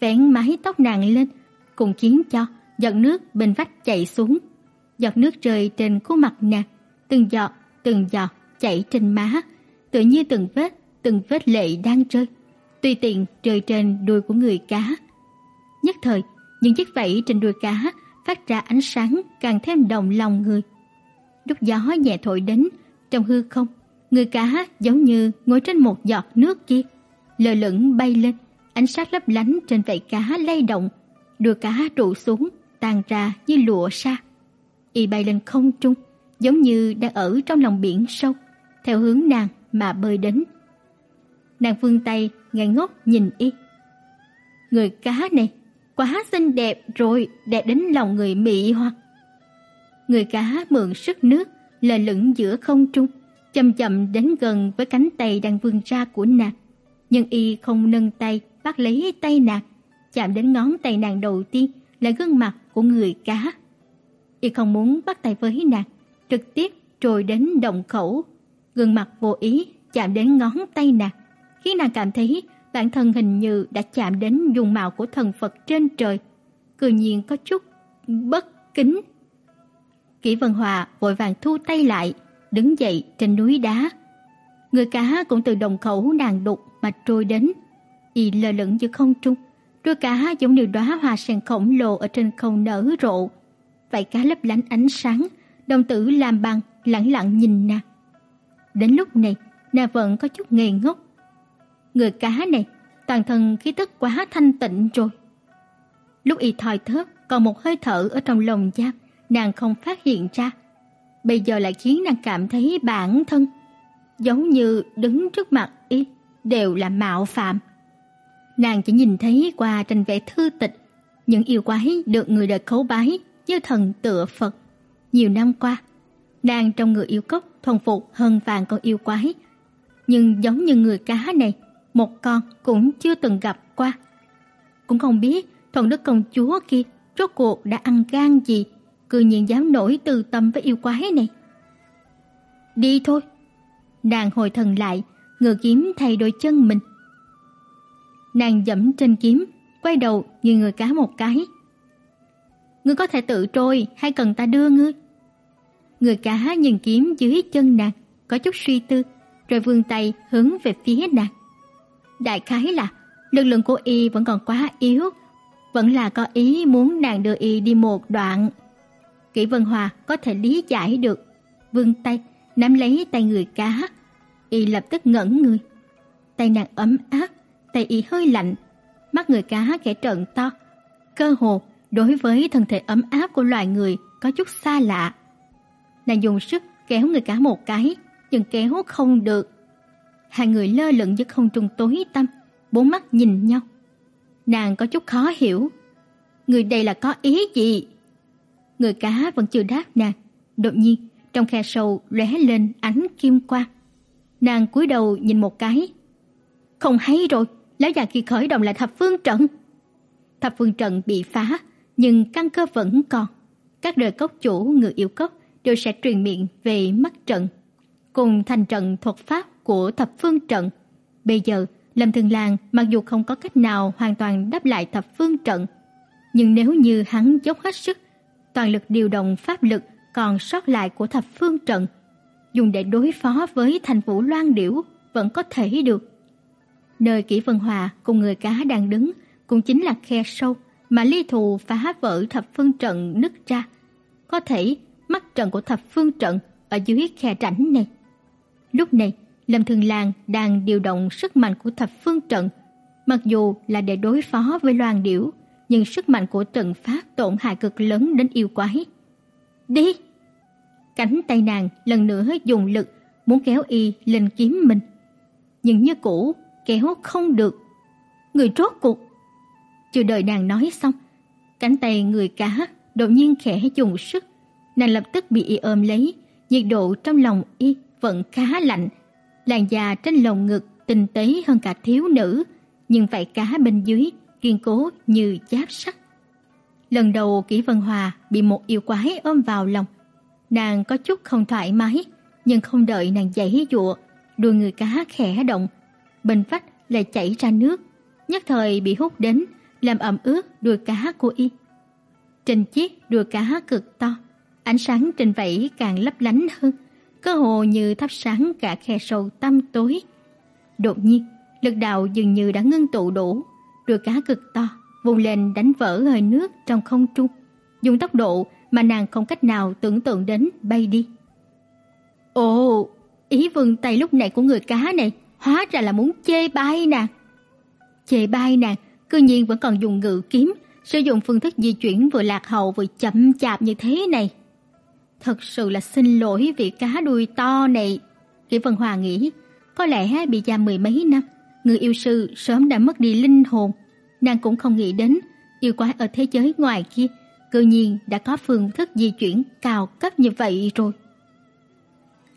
vén mái tóc nàng lên, cùng khiến cho giọt nước bên vách chảy xuống. Giọt nước rơi trên khuôn mặt nàng, từng giọt, từng giọt chảy trên má, tự như từng vết, từng vết lệ đang rơi, tùy tiện rơi trên đuôi của người cá. Nhất thời, những chiếc vảy trên đuôi cá phát ra ánh sáng càng thêm đồng lòng người. Lúc gió nhẹ thổi đến, trong hư không, người cá giống như ngồi trên một giọt nước kia, lơ lửng bay lên, ánh sáng lấp lánh trên vảy cá lay động, đuôi cá trụ xuống, tan ra như lụa sa. Y bay lên không trung, giống như đang ở trong lòng biển sâu, theo hướng nàng mà bơi đến. Nàng vươn tay, ngây ngốc nhìn y. Người cá này quá xinh đẹp rồi, đẹp đến lòng người mị hoặc. Người cá mượn sức nước, lờ lửng giữa không trung, chậm chậm đến gần với cánh tay đang vươn ra của nàng. Nhưng y không nâng tay bắt lấy tay nàng, chạm đến ngón tay nàng đầu tiên là gương mặt của người cá. Y không muốn bắt tay với nàng, trực tiếp trồi đến động khẩu, gương mặt vô ý chạm đến ngón tay nàng, khiến nàng cảm thấy bản thân hình như đã chạm đến dung mạo của thần Phật trên trời, cư nhiên có chút bất kính. Kỷ Vân Hòa vội vàng thu tay lại, đứng dậy trên núi đá. Người cá cũng từ đồng khẩu nàng đục mà trôi đến, y lơ lửng giữa không trung, đôi cá giống như đóa hoa sen khổng lồ ở trên không nở rộ, vậy cá lấp lánh ánh sáng, đồng tử làm bằng lặng lặng nhìn nàng. Đến lúc này, nàng vẫn có chút ngây ngốc. Người cá này, toàn thân khí tức quá thanh tịnh rồi. Lúc y thoi thớt còn một hơi thở ở trong lồng giam, nàng không phát hiện ra. Bây giờ lại khiến nàng cảm thấy bản thân giống như đứng trước mặt y đều là mạo phạm. Nàng chỉ nhìn thấy qua tranh vẽ thư tịch, những yêu quái được người đời khấu bái như thần tựa Phật. Nhiều năm qua, nàng trong người yêu cốc thuần phục hơn vàng con yêu quái, nhưng giống như người cá này, một con cũng chưa từng gặp qua. Cũng không biết thuần đức công chúa kia rốt cuộc đã ăn gan gì, cư nhiên dám nổi từ tâm với yêu quái này. Đi thôi. Nàng hồi thần lại, ngựa kiếm thay đôi chân mình. Nàng dẫm trên kiếm, quay đầu như người cá một cái. Ngươi có thể tự trôi hay cần ta đưa ngươi? Người cá nhìn kiếm dưới chân nàng, có chút suy tư, rồi vươn tay hướng về phía nàng. Đại khái là lực lượng của y vẫn còn quá yếu, vẫn là có ý muốn nàng đưa y đi một đoạn. Kỷ Vân Hòa có thể lý giải được, vươn tay nắm lấy tay người cá, y lập tức ngẩn người. Tay nàng ấm áp, tay y hơi lạnh, mắt người cá khẽ trợn to, cơ hồ đối với thân thể ấm áp của loài người có chút xa lạ. Nàng dùng sức kéo người cá một cái, nhưng kéo không được. Hai người lơ lửng giữa không trung tối tăm, bốn mắt nhìn nhau. Nàng có chút khó hiểu. Người đây là có ý gì? Người cá vẫn chưa đáp nàng. Đột nhiên, trong khe sâu lóe lên ánh kim quang. Nàng cúi đầu nhìn một cái. Không hay rồi, lão già kia khởi động lại thập phương trận. Thập phương trận bị phá, nhưng căn cơ vẫn còn. Các đời cốc chủ người yêu cốc đều sẽ truyền miệng về mắt trận, cùng thành trận thuật pháp của thập phương trận. Bây giờ, Lâm Thường Lan mặc dù không có cách nào hoàn toàn đáp lại thập phương trận, nhưng nếu như hắn dốc hết sức, toàn lực điều động pháp lực còn sót lại của thập phương trận, dùng để đối phó với thành vũ loan điểu vẫn có thể được. Nơi Kỷ Vân Hòa cùng người cá đang đứng cũng chính là khe sâu mà ly thù phá vỡ thập phương trận nứt ra. Có thể mắt trận của thập phương trận ở dưới khe rãnh này. Lúc này, Lâm Thường Lan đang điều động sức mạnh của thập phương trận, mặc dù là để đối phó với Loan Điểu, nhưng sức mạnh của trận pháp tổn hại cực lớn đến yêu quái. Đi! Cánh tay nàng lần nữa dùng lực muốn kéo y lên kiếm mình. Nhưng như cũ, kéo không được. Người rốt cuộc. Chưa đợi nàng nói xong, cánh tay người cá đột nhiên khẽ dùng sức, nàng lập tức bị y ôm lấy, nhiệt độ trong lòng y vẫn khá lạnh. Làn da trên lồng ngực tinh tế hơn cả thiếu nữ, nhưng vảy cá bên dưới kiên cố như giáp sắt. Lần đầu Kỷ Vân Hòa bị một yêu quái ôm vào lòng, nàng có chút không thoải mái, nhưng không đợi nàng giãy giụa, đuôi người cá khẽ động, bên vách lại chảy ra nước, nhất thời bị hút đến, làm ẩm ướt đuôi cá của y. Trên chiếc đuôi cá cực to, ánh sáng trên vảy càng lấp lánh hơn, cơ hồ như thắp sáng cả khe sâu tăm tối. Đột nhiên, lực đạo dường như đã ngưng tụ đủ, đuôi cá cực to vùng lên đánh vỡ hơi nước trong không trung, dùng tốc độ mà nàng không cách nào tưởng tượng đến bay đi. Ồ, ý vươn tay lúc này của người cá này hóa ra là muốn chê bai nàng. Chê bai nàng, cư nhiên vẫn còn dùng ngự kiếm, sử dụng phương thức di chuyển vừa lạc hậu vừa chậm chạp như thế này. Thật sự là xin lỗi vị cá đuôi to này. Kỷ Vân Hòa nghĩ, có lẽ bị giam mười mấy năm, người yêu sư sớm đã mất đi linh hồn. Nàng cũng không nghĩ đến yêu quái ở thế giới ngoài kia, cư nhiên đã có phương thức di chuyển cao cấp như vậy rồi.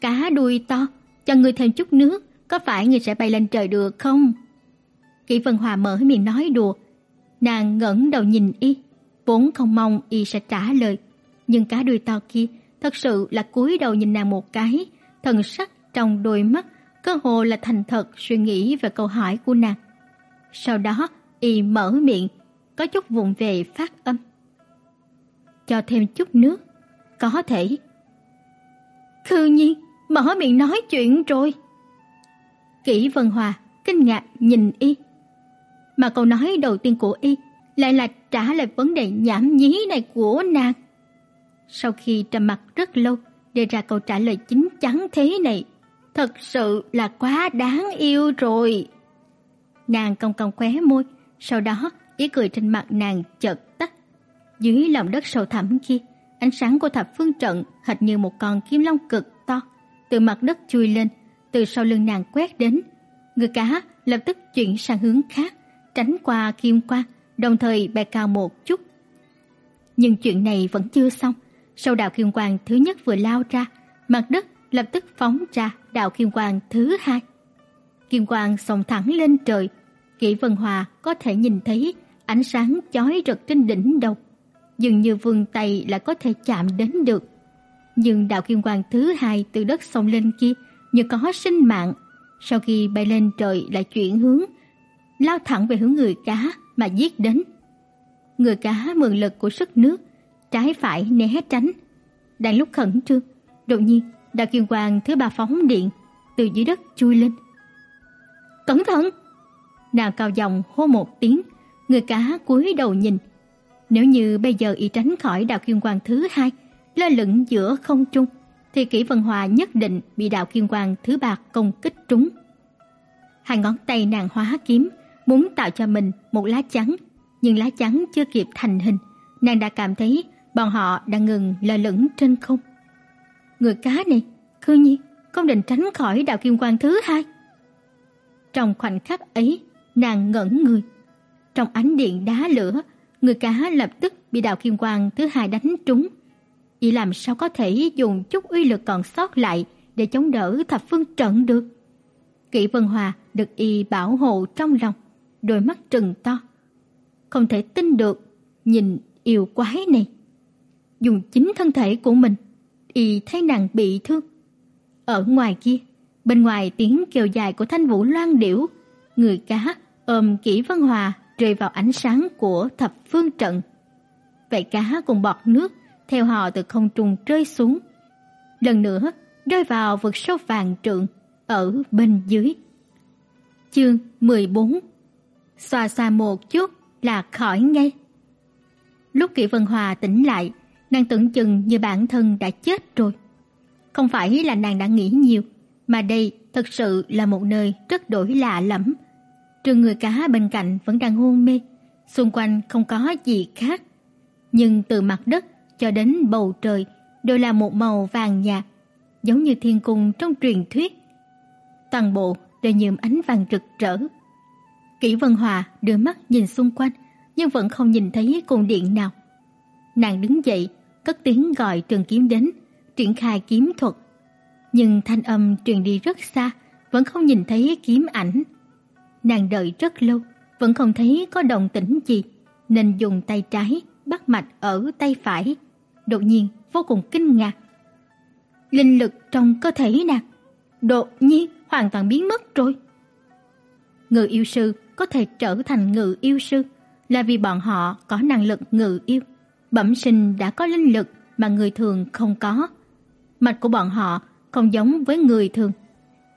Cá đuôi to, cho người thêm chút nước, có phải người sẽ bay lên trời được không? Kỷ Vân Hòa mở miệng nói đùa. Nàng ngẩng đầu nhìn y, vốn không mong y sẽ trả lời, nhưng cá đuôi to kia thật sự là cúi đầu nhìn nàng một cái, thần sắc trong đôi mắt cơ hồ là thành thật suy nghĩ về câu hỏi của nàng. Sau đó, y mở miệng, có chút vụng về phát âm. Cho thêm chút nước, có thể. Khư nhiên, mở miệng nói chuyện rồi. Kỷ Vân Hòa kinh ngạc nhìn y. Mà câu nói đầu tiên của y lại là trả lời vấn đề nhảm nhí này của nàng. Sau khi trầm mặc rất lâu, đưa ra câu trả lời chính chắn thế này, thật sự là quá đáng yêu rồi. Nàng cong cong khóe môi, sau đó ý cười trên mặt nàng chợt tắt. Dưới lòng đất sâu thẳm kia, ánh sáng của thập phương trận hệt như một con kim long cực to, từ mặt đất chui lên, từ sau lưng nàng quét đến. Người cá lập tức chuyển sang hướng khác, tránh qua kim quang, đồng thời bay cao một chút. Nhưng chuyện này vẫn chưa xong. Sau đạo kim quang thứ nhất vừa lao ra, mặt đất lập tức phóng ra đạo kim quang thứ hai. Kim quang xông thẳng lên trời, Kỷ Vân Hòa có thể nhìn thấy ánh sáng chói rực trên đỉnh đầu, dường như vươn tay là có thể chạm đến được. Nhưng đạo kim quang thứ hai từ đất xông lên kia như có sinh mạng, sau khi bay lên trời lại chuyển hướng, lao thẳng về hướng người cá mà giết đến. Người cá mượn lực của sức nước, trái phải né tránh. Đang lúc khẩn trương, đột nhiên đạo kim quang thứ ba phóng điện từ dưới đất chui lên. Cẩn thận! Nàng cao giọng hô một tiếng, người cá cúi đầu nhìn. Nếu như bây giờ y tránh khỏi đạo kim quang thứ hai, lơ lửng giữa không trung, thì Kỷ Vân Hòa nhất định bị đạo kim quang thứ ba công kích trúng. Hai ngón tay nàng hóa kiếm, muốn tạo cho mình một lá chắn, nhưng lá chắn chưa kịp thành hình, nàng đã cảm thấy bọn họ đang ngừng lơ lửng trên không. Người cá này, cư nhiên không định tránh khỏi đạo kim quang thứ hai. Trong khoảnh khắc ấy, nàng ngẩn người. Trong ánh điện đá lửa, người cá lập tức bị đạo kim quang thứ hai đánh trúng. Y làm sao có thể dùng chút uy lực còn sót lại để chống đỡ thập phương trận được? Kỷ Vân Hòa được y bảo hộ trong lòng, đôi mắt trừng to. Không thể tin được, nhìn yêu quái này. Dùng chính thân thể của mình, y thấy nàng bị thương. Ở ngoài kia, bên ngoài tiếng kêu dài của thanh vũ loan điểu, người cá ôm Kỷ Vân Hòa rơi vào ánh sáng của thập phương trận. Vậy cá cùng bọt nước theo họ từ không trung rơi xuống. Lần nữa rơi vào vực sâu vàng trượng ở bên dưới. Chương 14 Xoa xoa một chút là khỏi ngay. Lúc Kỷ Vân Hòa tỉnh lại, nàng tưởng chừng như bản thân đã chết rồi. Không phải là nàng đã nghĩ nhiều, mà đây thực sự là một nơi rất đổi lạ lẫm. Trường người cá bên cạnh vẫn đang hôn mê, xung quanh không có gì khác. Nhưng từ mặt đất cho đến bầu trời đều là một màu vàng nhạt, giống như thiên cung trong truyền thuyết. Toàn bộ đều nhuộm ánh vàng rực rỡ. Kỷ Vân Hòa đưa mắt nhìn xung quanh, nhưng vẫn không nhìn thấy cung điện nào. Nàng đứng dậy, cất tiếng gọi Trường Kiếm đến, triển khai kiếm thuật. Nhưng thanh âm truyền đi rất xa, vẫn không nhìn thấy kiếm ảnh. Nàng đợi rất lâu, vẫn không thấy có động tĩnh gì, nên dùng tay trái bắt mạch ở tay phải. Đột nhiên vô cùng kinh ngạc. Linh lực trong cơ thể nàng đột nhiên hoàn toàn biến mất rồi. Ngự yêu sư có thể trở thành ngự yêu sư là vì bọn họ có năng lực ngự yêu, bẩm sinh đã có linh lực mà người thường không có. Mạch của bọn họ không giống với người thường.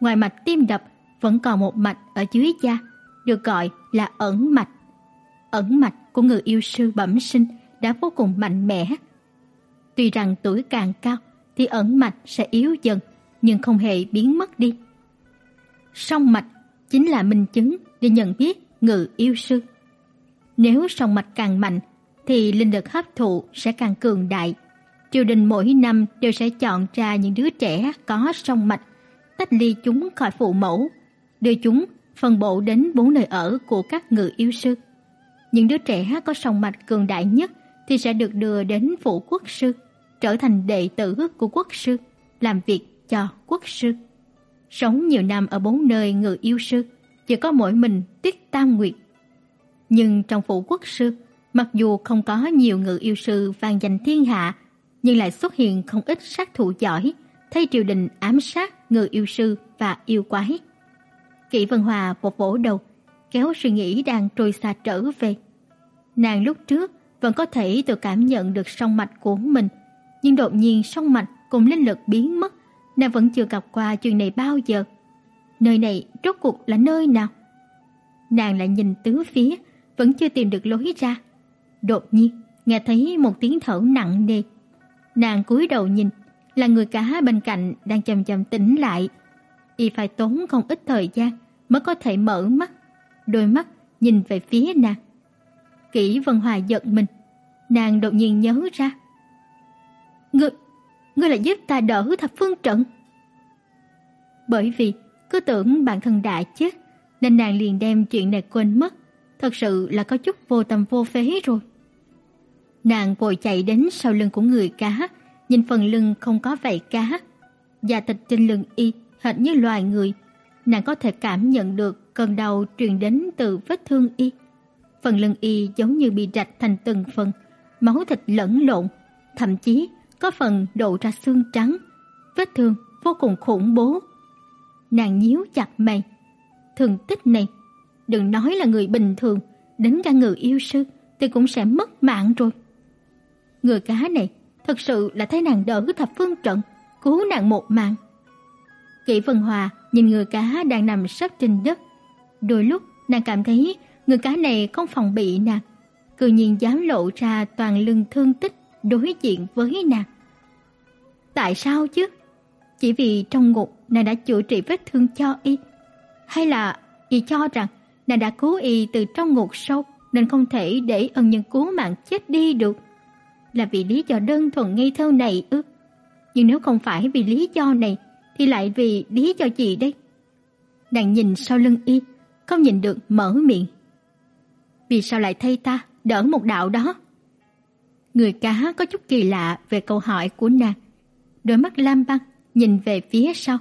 Ngoài mạch tim đập vẫn còn một mạch ở dưới da, được gọi là ẩn mạch. Ẩn mạch của người yêu sư bẩm sinh đã vô cùng mạnh mẽ. Tuy rằng tuổi càng cao thì ẩn mạch sẽ yếu dần, nhưng không hề biến mất đi. Song mạch chính là minh chứng để nhận biết ngự yêu sư. Nếu song mạch càng mạnh thì linh lực hấp thụ sẽ càng cường đại. Triều đình mỗi năm đều sẽ chọn ra những đứa trẻ có song mạch, tách ly chúng khỏi phụ mẫu, đưa chúng phân bổ đến bốn nơi ở của các ngự yêu sư. Những đứa trẻ có song mạch cường đại nhất thì sẽ được đưa đến phủ quốc sư, trở thành đệ tử của quốc sư, làm việc cho quốc sư. Sống nhiều năm ở bốn nơi ngự yêu sư, chỉ có mỗi mình Tiết Tam Nguyệt. Nhưng trong phủ quốc sư, mặc dù không có nhiều ngự yêu sư vang danh thiên hạ, nhưng lại xuất hiện không ít sát thủ giỏi, thay triều đình ám sát ngự yêu sư và yêu quái. Kỷ Vân Hòa một vỗ đầu, kéo suy nghĩ đang trôi xa trở về. Nàng lúc trước vẫn có thể tự cảm nhận được song mạch của mình, nhưng đột nhiên song mạch cùng linh lực biến mất, nàng vẫn chưa gặp qua chuyện này bao giờ. Nơi này rốt cuộc là nơi nào? Nàng lại nhìn tứ phía, vẫn chưa tìm được lối ra. Đột nhiên, nghe thấy một tiếng thở nặng nề. Nàng cúi đầu nhìn, là người cá bên cạnh đang chậm chậm tỉnh lại. Y phải tốn không ít thời gian mới có thể mở mắt, đôi mắt nhìn về phía nàng. Kỷ Vân Hòa giận mình, nàng đột nhiên nhớ ra. Ngươi, ngươi là giúp ta đỡ thập phương trận. Bởi vì cứ tưởng bản thân đã chết, nên nàng liền đem chuyện này quên mất, thật sự là có chút vô tâm vô phế rồi. Nàng vội chạy đến sau lưng của người cá, nhìn phần lưng không có vảy cá, da thịt trên lưng y hệt như loài người, nàng có thể cảm nhận được cơn đau truyền đến từ vết thương y. Phần lưng y giống như bị rạch thành từng phần, máu thịt lẫn lộn, thậm chí có phần độ ra xương trắng. Vết thương vô cùng khủng bố. Nàng nhíu chặt mày. thương tích này, đừng nói là người bình thường, đến cả người yêu sư thì cũng sẽ mất mạng rồi. Người cá này thật sự là thấy nàng đỡ thập phương trận, cứu nàng một mạng. Kỷ Vân Hòa nhìn người cá đang nằm sấp trên đất. Đôi lúc nàng cảm thấy người cá này không phòng bị nàng, cư nhiên dám lộ ra toàn lưng thương tích đối diện với nàng. Tại sao chứ? Chỉ vì trong ngục nàng đã chữa trị vết thương cho y, hay là y cho rằng nàng đã cứu y từ trong ngục sâu nên không thể để ân nhân cứu mạng chết đi được. Là vì lý do đơn thuần ngây thơ này ư? Nhưng nếu không phải vì lý do này thì lại vì lý do gì đây? Nàng nhìn sau lưng y, không nhìn được mở miệng. Vì sao lại thay ta đỡ một đạo đó? Người cá có chút kỳ lạ về câu hỏi của nàng. Đôi mắt lam băng nhìn về phía sau.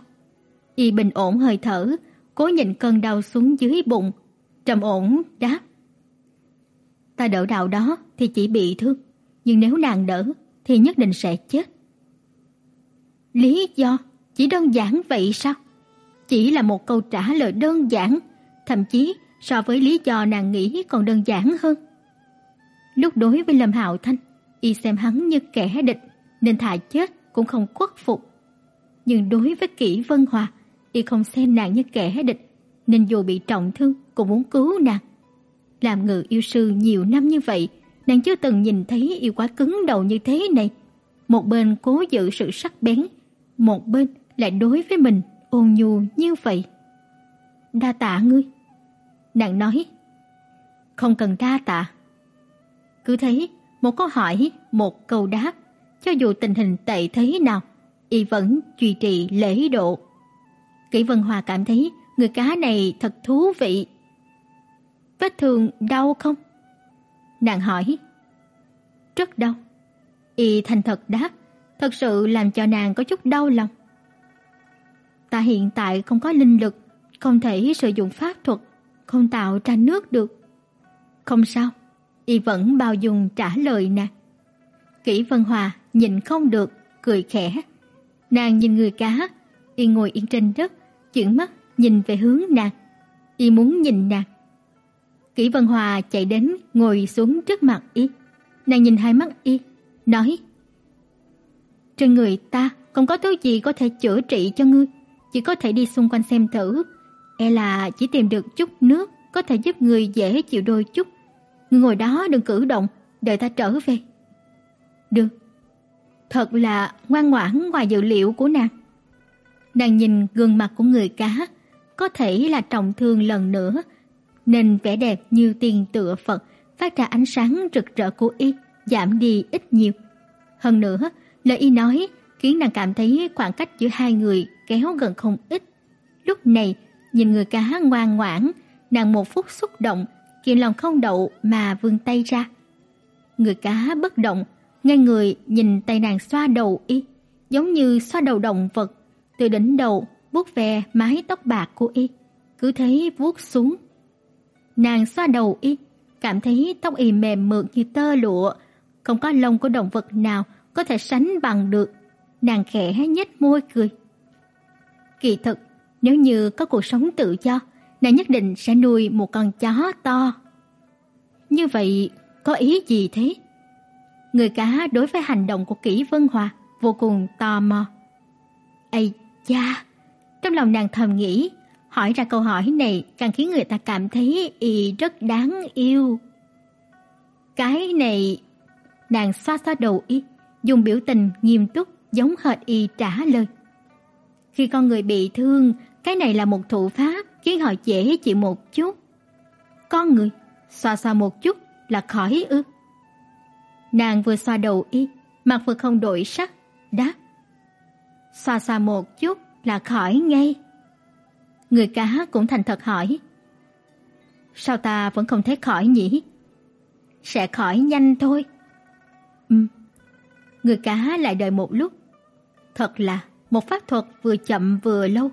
Y bình ổn hơi thở, cố nhìn cơn đau xuống dưới bụng, trầm ổn đáp. Ta đỡ đạo đó thì chỉ bị thương, nhưng nếu nàng đỡ thì nhất định sẽ chết. Lý do chỉ đơn giản vậy sao? Chỉ là một câu trả lời đơn giản, thậm chí so với lý do nàng nghĩ còn đơn giản hơn. Lúc đối với Lâm Hạo Thanh, y xem hắn như kẻ địch nên thà chết cũng không khuất phục. Nhưng đối với Kỷ Vân Hòa, y không xem nàng như kẻ địch nên dù bị trọng thương cũng muốn cứu nàng. Làm ngự yêu sư nhiều năm như vậy, nàng chưa từng nhìn thấy yêu quái cứng đầu như thế này. Một bên cố giữ sự sắc bén, một bên lại đối với mình ôn nhu như vậy. Đa tạ ngươi. Nàng nói, không cần đa tạ. Cứ thấy một câu hỏi, một câu đáp, cho dù tình hình tệ thế nào, y vẫn duy trì lễ độ. Kỷ Vân Hòa cảm thấy người cá này thật thú vị. Vết thương đau không? Nàng hỏi. Rất đau. Y thành thật đáp, thật sự làm cho nàng có chút đau lòng. Ta hiện tại không có linh lực, không thể sử dụng pháp thuật, không tạo ra nước được. Không sao, y vẫn bao dung trả lời nàng. Kỷ Vân Hòa nhìn không được, cười khẽ. Nàng nhìn người cá, y ngồi yên trên đất, chuyển mắt nhìn về hướng nàng. Y muốn nhìn nàng. Kỷ Vân Hòa chạy đến ngồi xuống trước mặt y. Nàng nhìn hai mắt y, nói: "Trên người ta không có thứ gì có thể chữa trị cho ngươi, chỉ có thể đi xung quanh xem thử, e là chỉ tìm được chút nước có thể giúp người dễ chịu đôi chút. Ngươi ngồi đó đừng cử động, đợi ta trở về." Được. Thật là ngoan ngoãn ngoài dự liệu của nàng. Nàng nhìn gương mặt của người cá, có thể là trọng thương lần nữa, nên vẻ đẹp như tiền tựa Phật phát ra ánh sáng rực rỡ của y giảm đi ít nhiều. Hơn nữa, lời y nói khiến nàng cảm thấy khoảng cách giữa hai người kéo gần không ít. Lúc này, nhìn người cá ngoan ngoãn, nàng một phút xúc động, kiềm lòng không đậu mà vươn tay ra. Người cá bất động, ngay người nhìn tay nàng xoa đầu y, giống như xoa đầu động vật, từ đỉnh đầu vuốt ve mái tóc bạc của y, cứ thế vuốt xuống. Nàng xoa đầu y, cảm thấy tóc y mềm mượt như tơ lụa, không có lông của động vật nào có thể sánh bằng được. Nàng khẽ nhếch môi cười. Kỳ thực, nếu như có cuộc sống tự do, nàng nhất định sẽ nuôi một con chó to. Như vậy, có ý gì thế? Người cá đối với hành động của Kỷ Vân Hòa vô cùng tò mò. Ây cha, trong lòng nàng thầm nghĩ, hỏi ra câu hỏi này càng khiến người ta cảm thấy y rất đáng yêu. Cái này, nàng xoa xoa đầu y, dùng biểu tình nghiêm túc giống hệt y trả lời. Khi con người bị thương, cái này là một thủ pháp khiến họ dễ chịu một chút. Con người, xoa xoa một chút là khỏi ư? Nàng vừa xoa đầu y, mặt vừa không đổi sắc, đáp. Xoa xoa một chút là khỏi ngay. Người cá cũng thành thật hỏi. Sao ta vẫn không thấy khỏi nhỉ? Sẽ khỏi nhanh thôi. Ừ. Người cá lại đợi một lúc. Thật là một pháp thuật vừa chậm vừa lâu.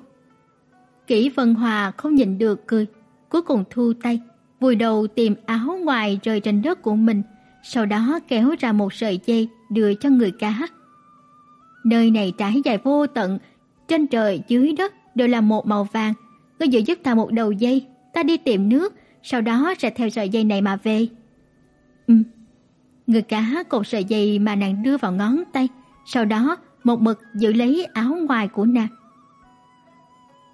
Kỷ Vân Hòa không nhịn được cười, cuối cùng thu tay, vùi đầu tìm áo ngoài rơi trên đất của mình, sau đó kéo ra một sợi dây đưa cho người cá. Nơi này trải dài vô tận, trên trời dưới đất đều là một màu vàng. Ngươi giữ giúp ta một đầu dây, ta đi tìm nước, sau đó sẽ theo sợi dây này mà về. Ừ. Người cá cột sợi dây mà nàng đưa vào ngón tay, sau đó một mực giữ lấy áo ngoài của nàng.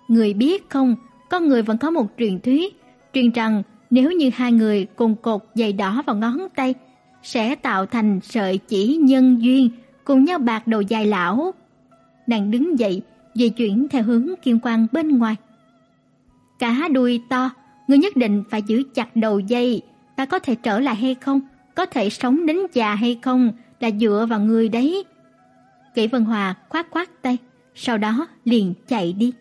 Người biết không, con người vẫn có một truyền thuyết, truyền rằng nếu như hai người cùng cột dây đỏ vào ngón tay, sẽ tạo thành sợi chỉ nhân duyên cùng nhau bạc đầu dài lão. Nàng đứng dậy, di chuyển theo hướng kim quang bên ngoài. Cá đuôi to, ngươi nhất định phải giữ chặt đầu dây, ta có thể trở lại hay không, có thể sống đến già hay không là dựa vào người đấy. Kỷ Vân Hòa khoát khoát tay, sau đó liền chạy đi.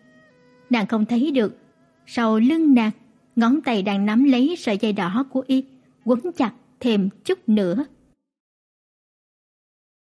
Nàng không thấy được, sau lưng nàng, ngón tay đang nắm lấy sợi dây đỏ của y, quấn chặt thêm chút nữa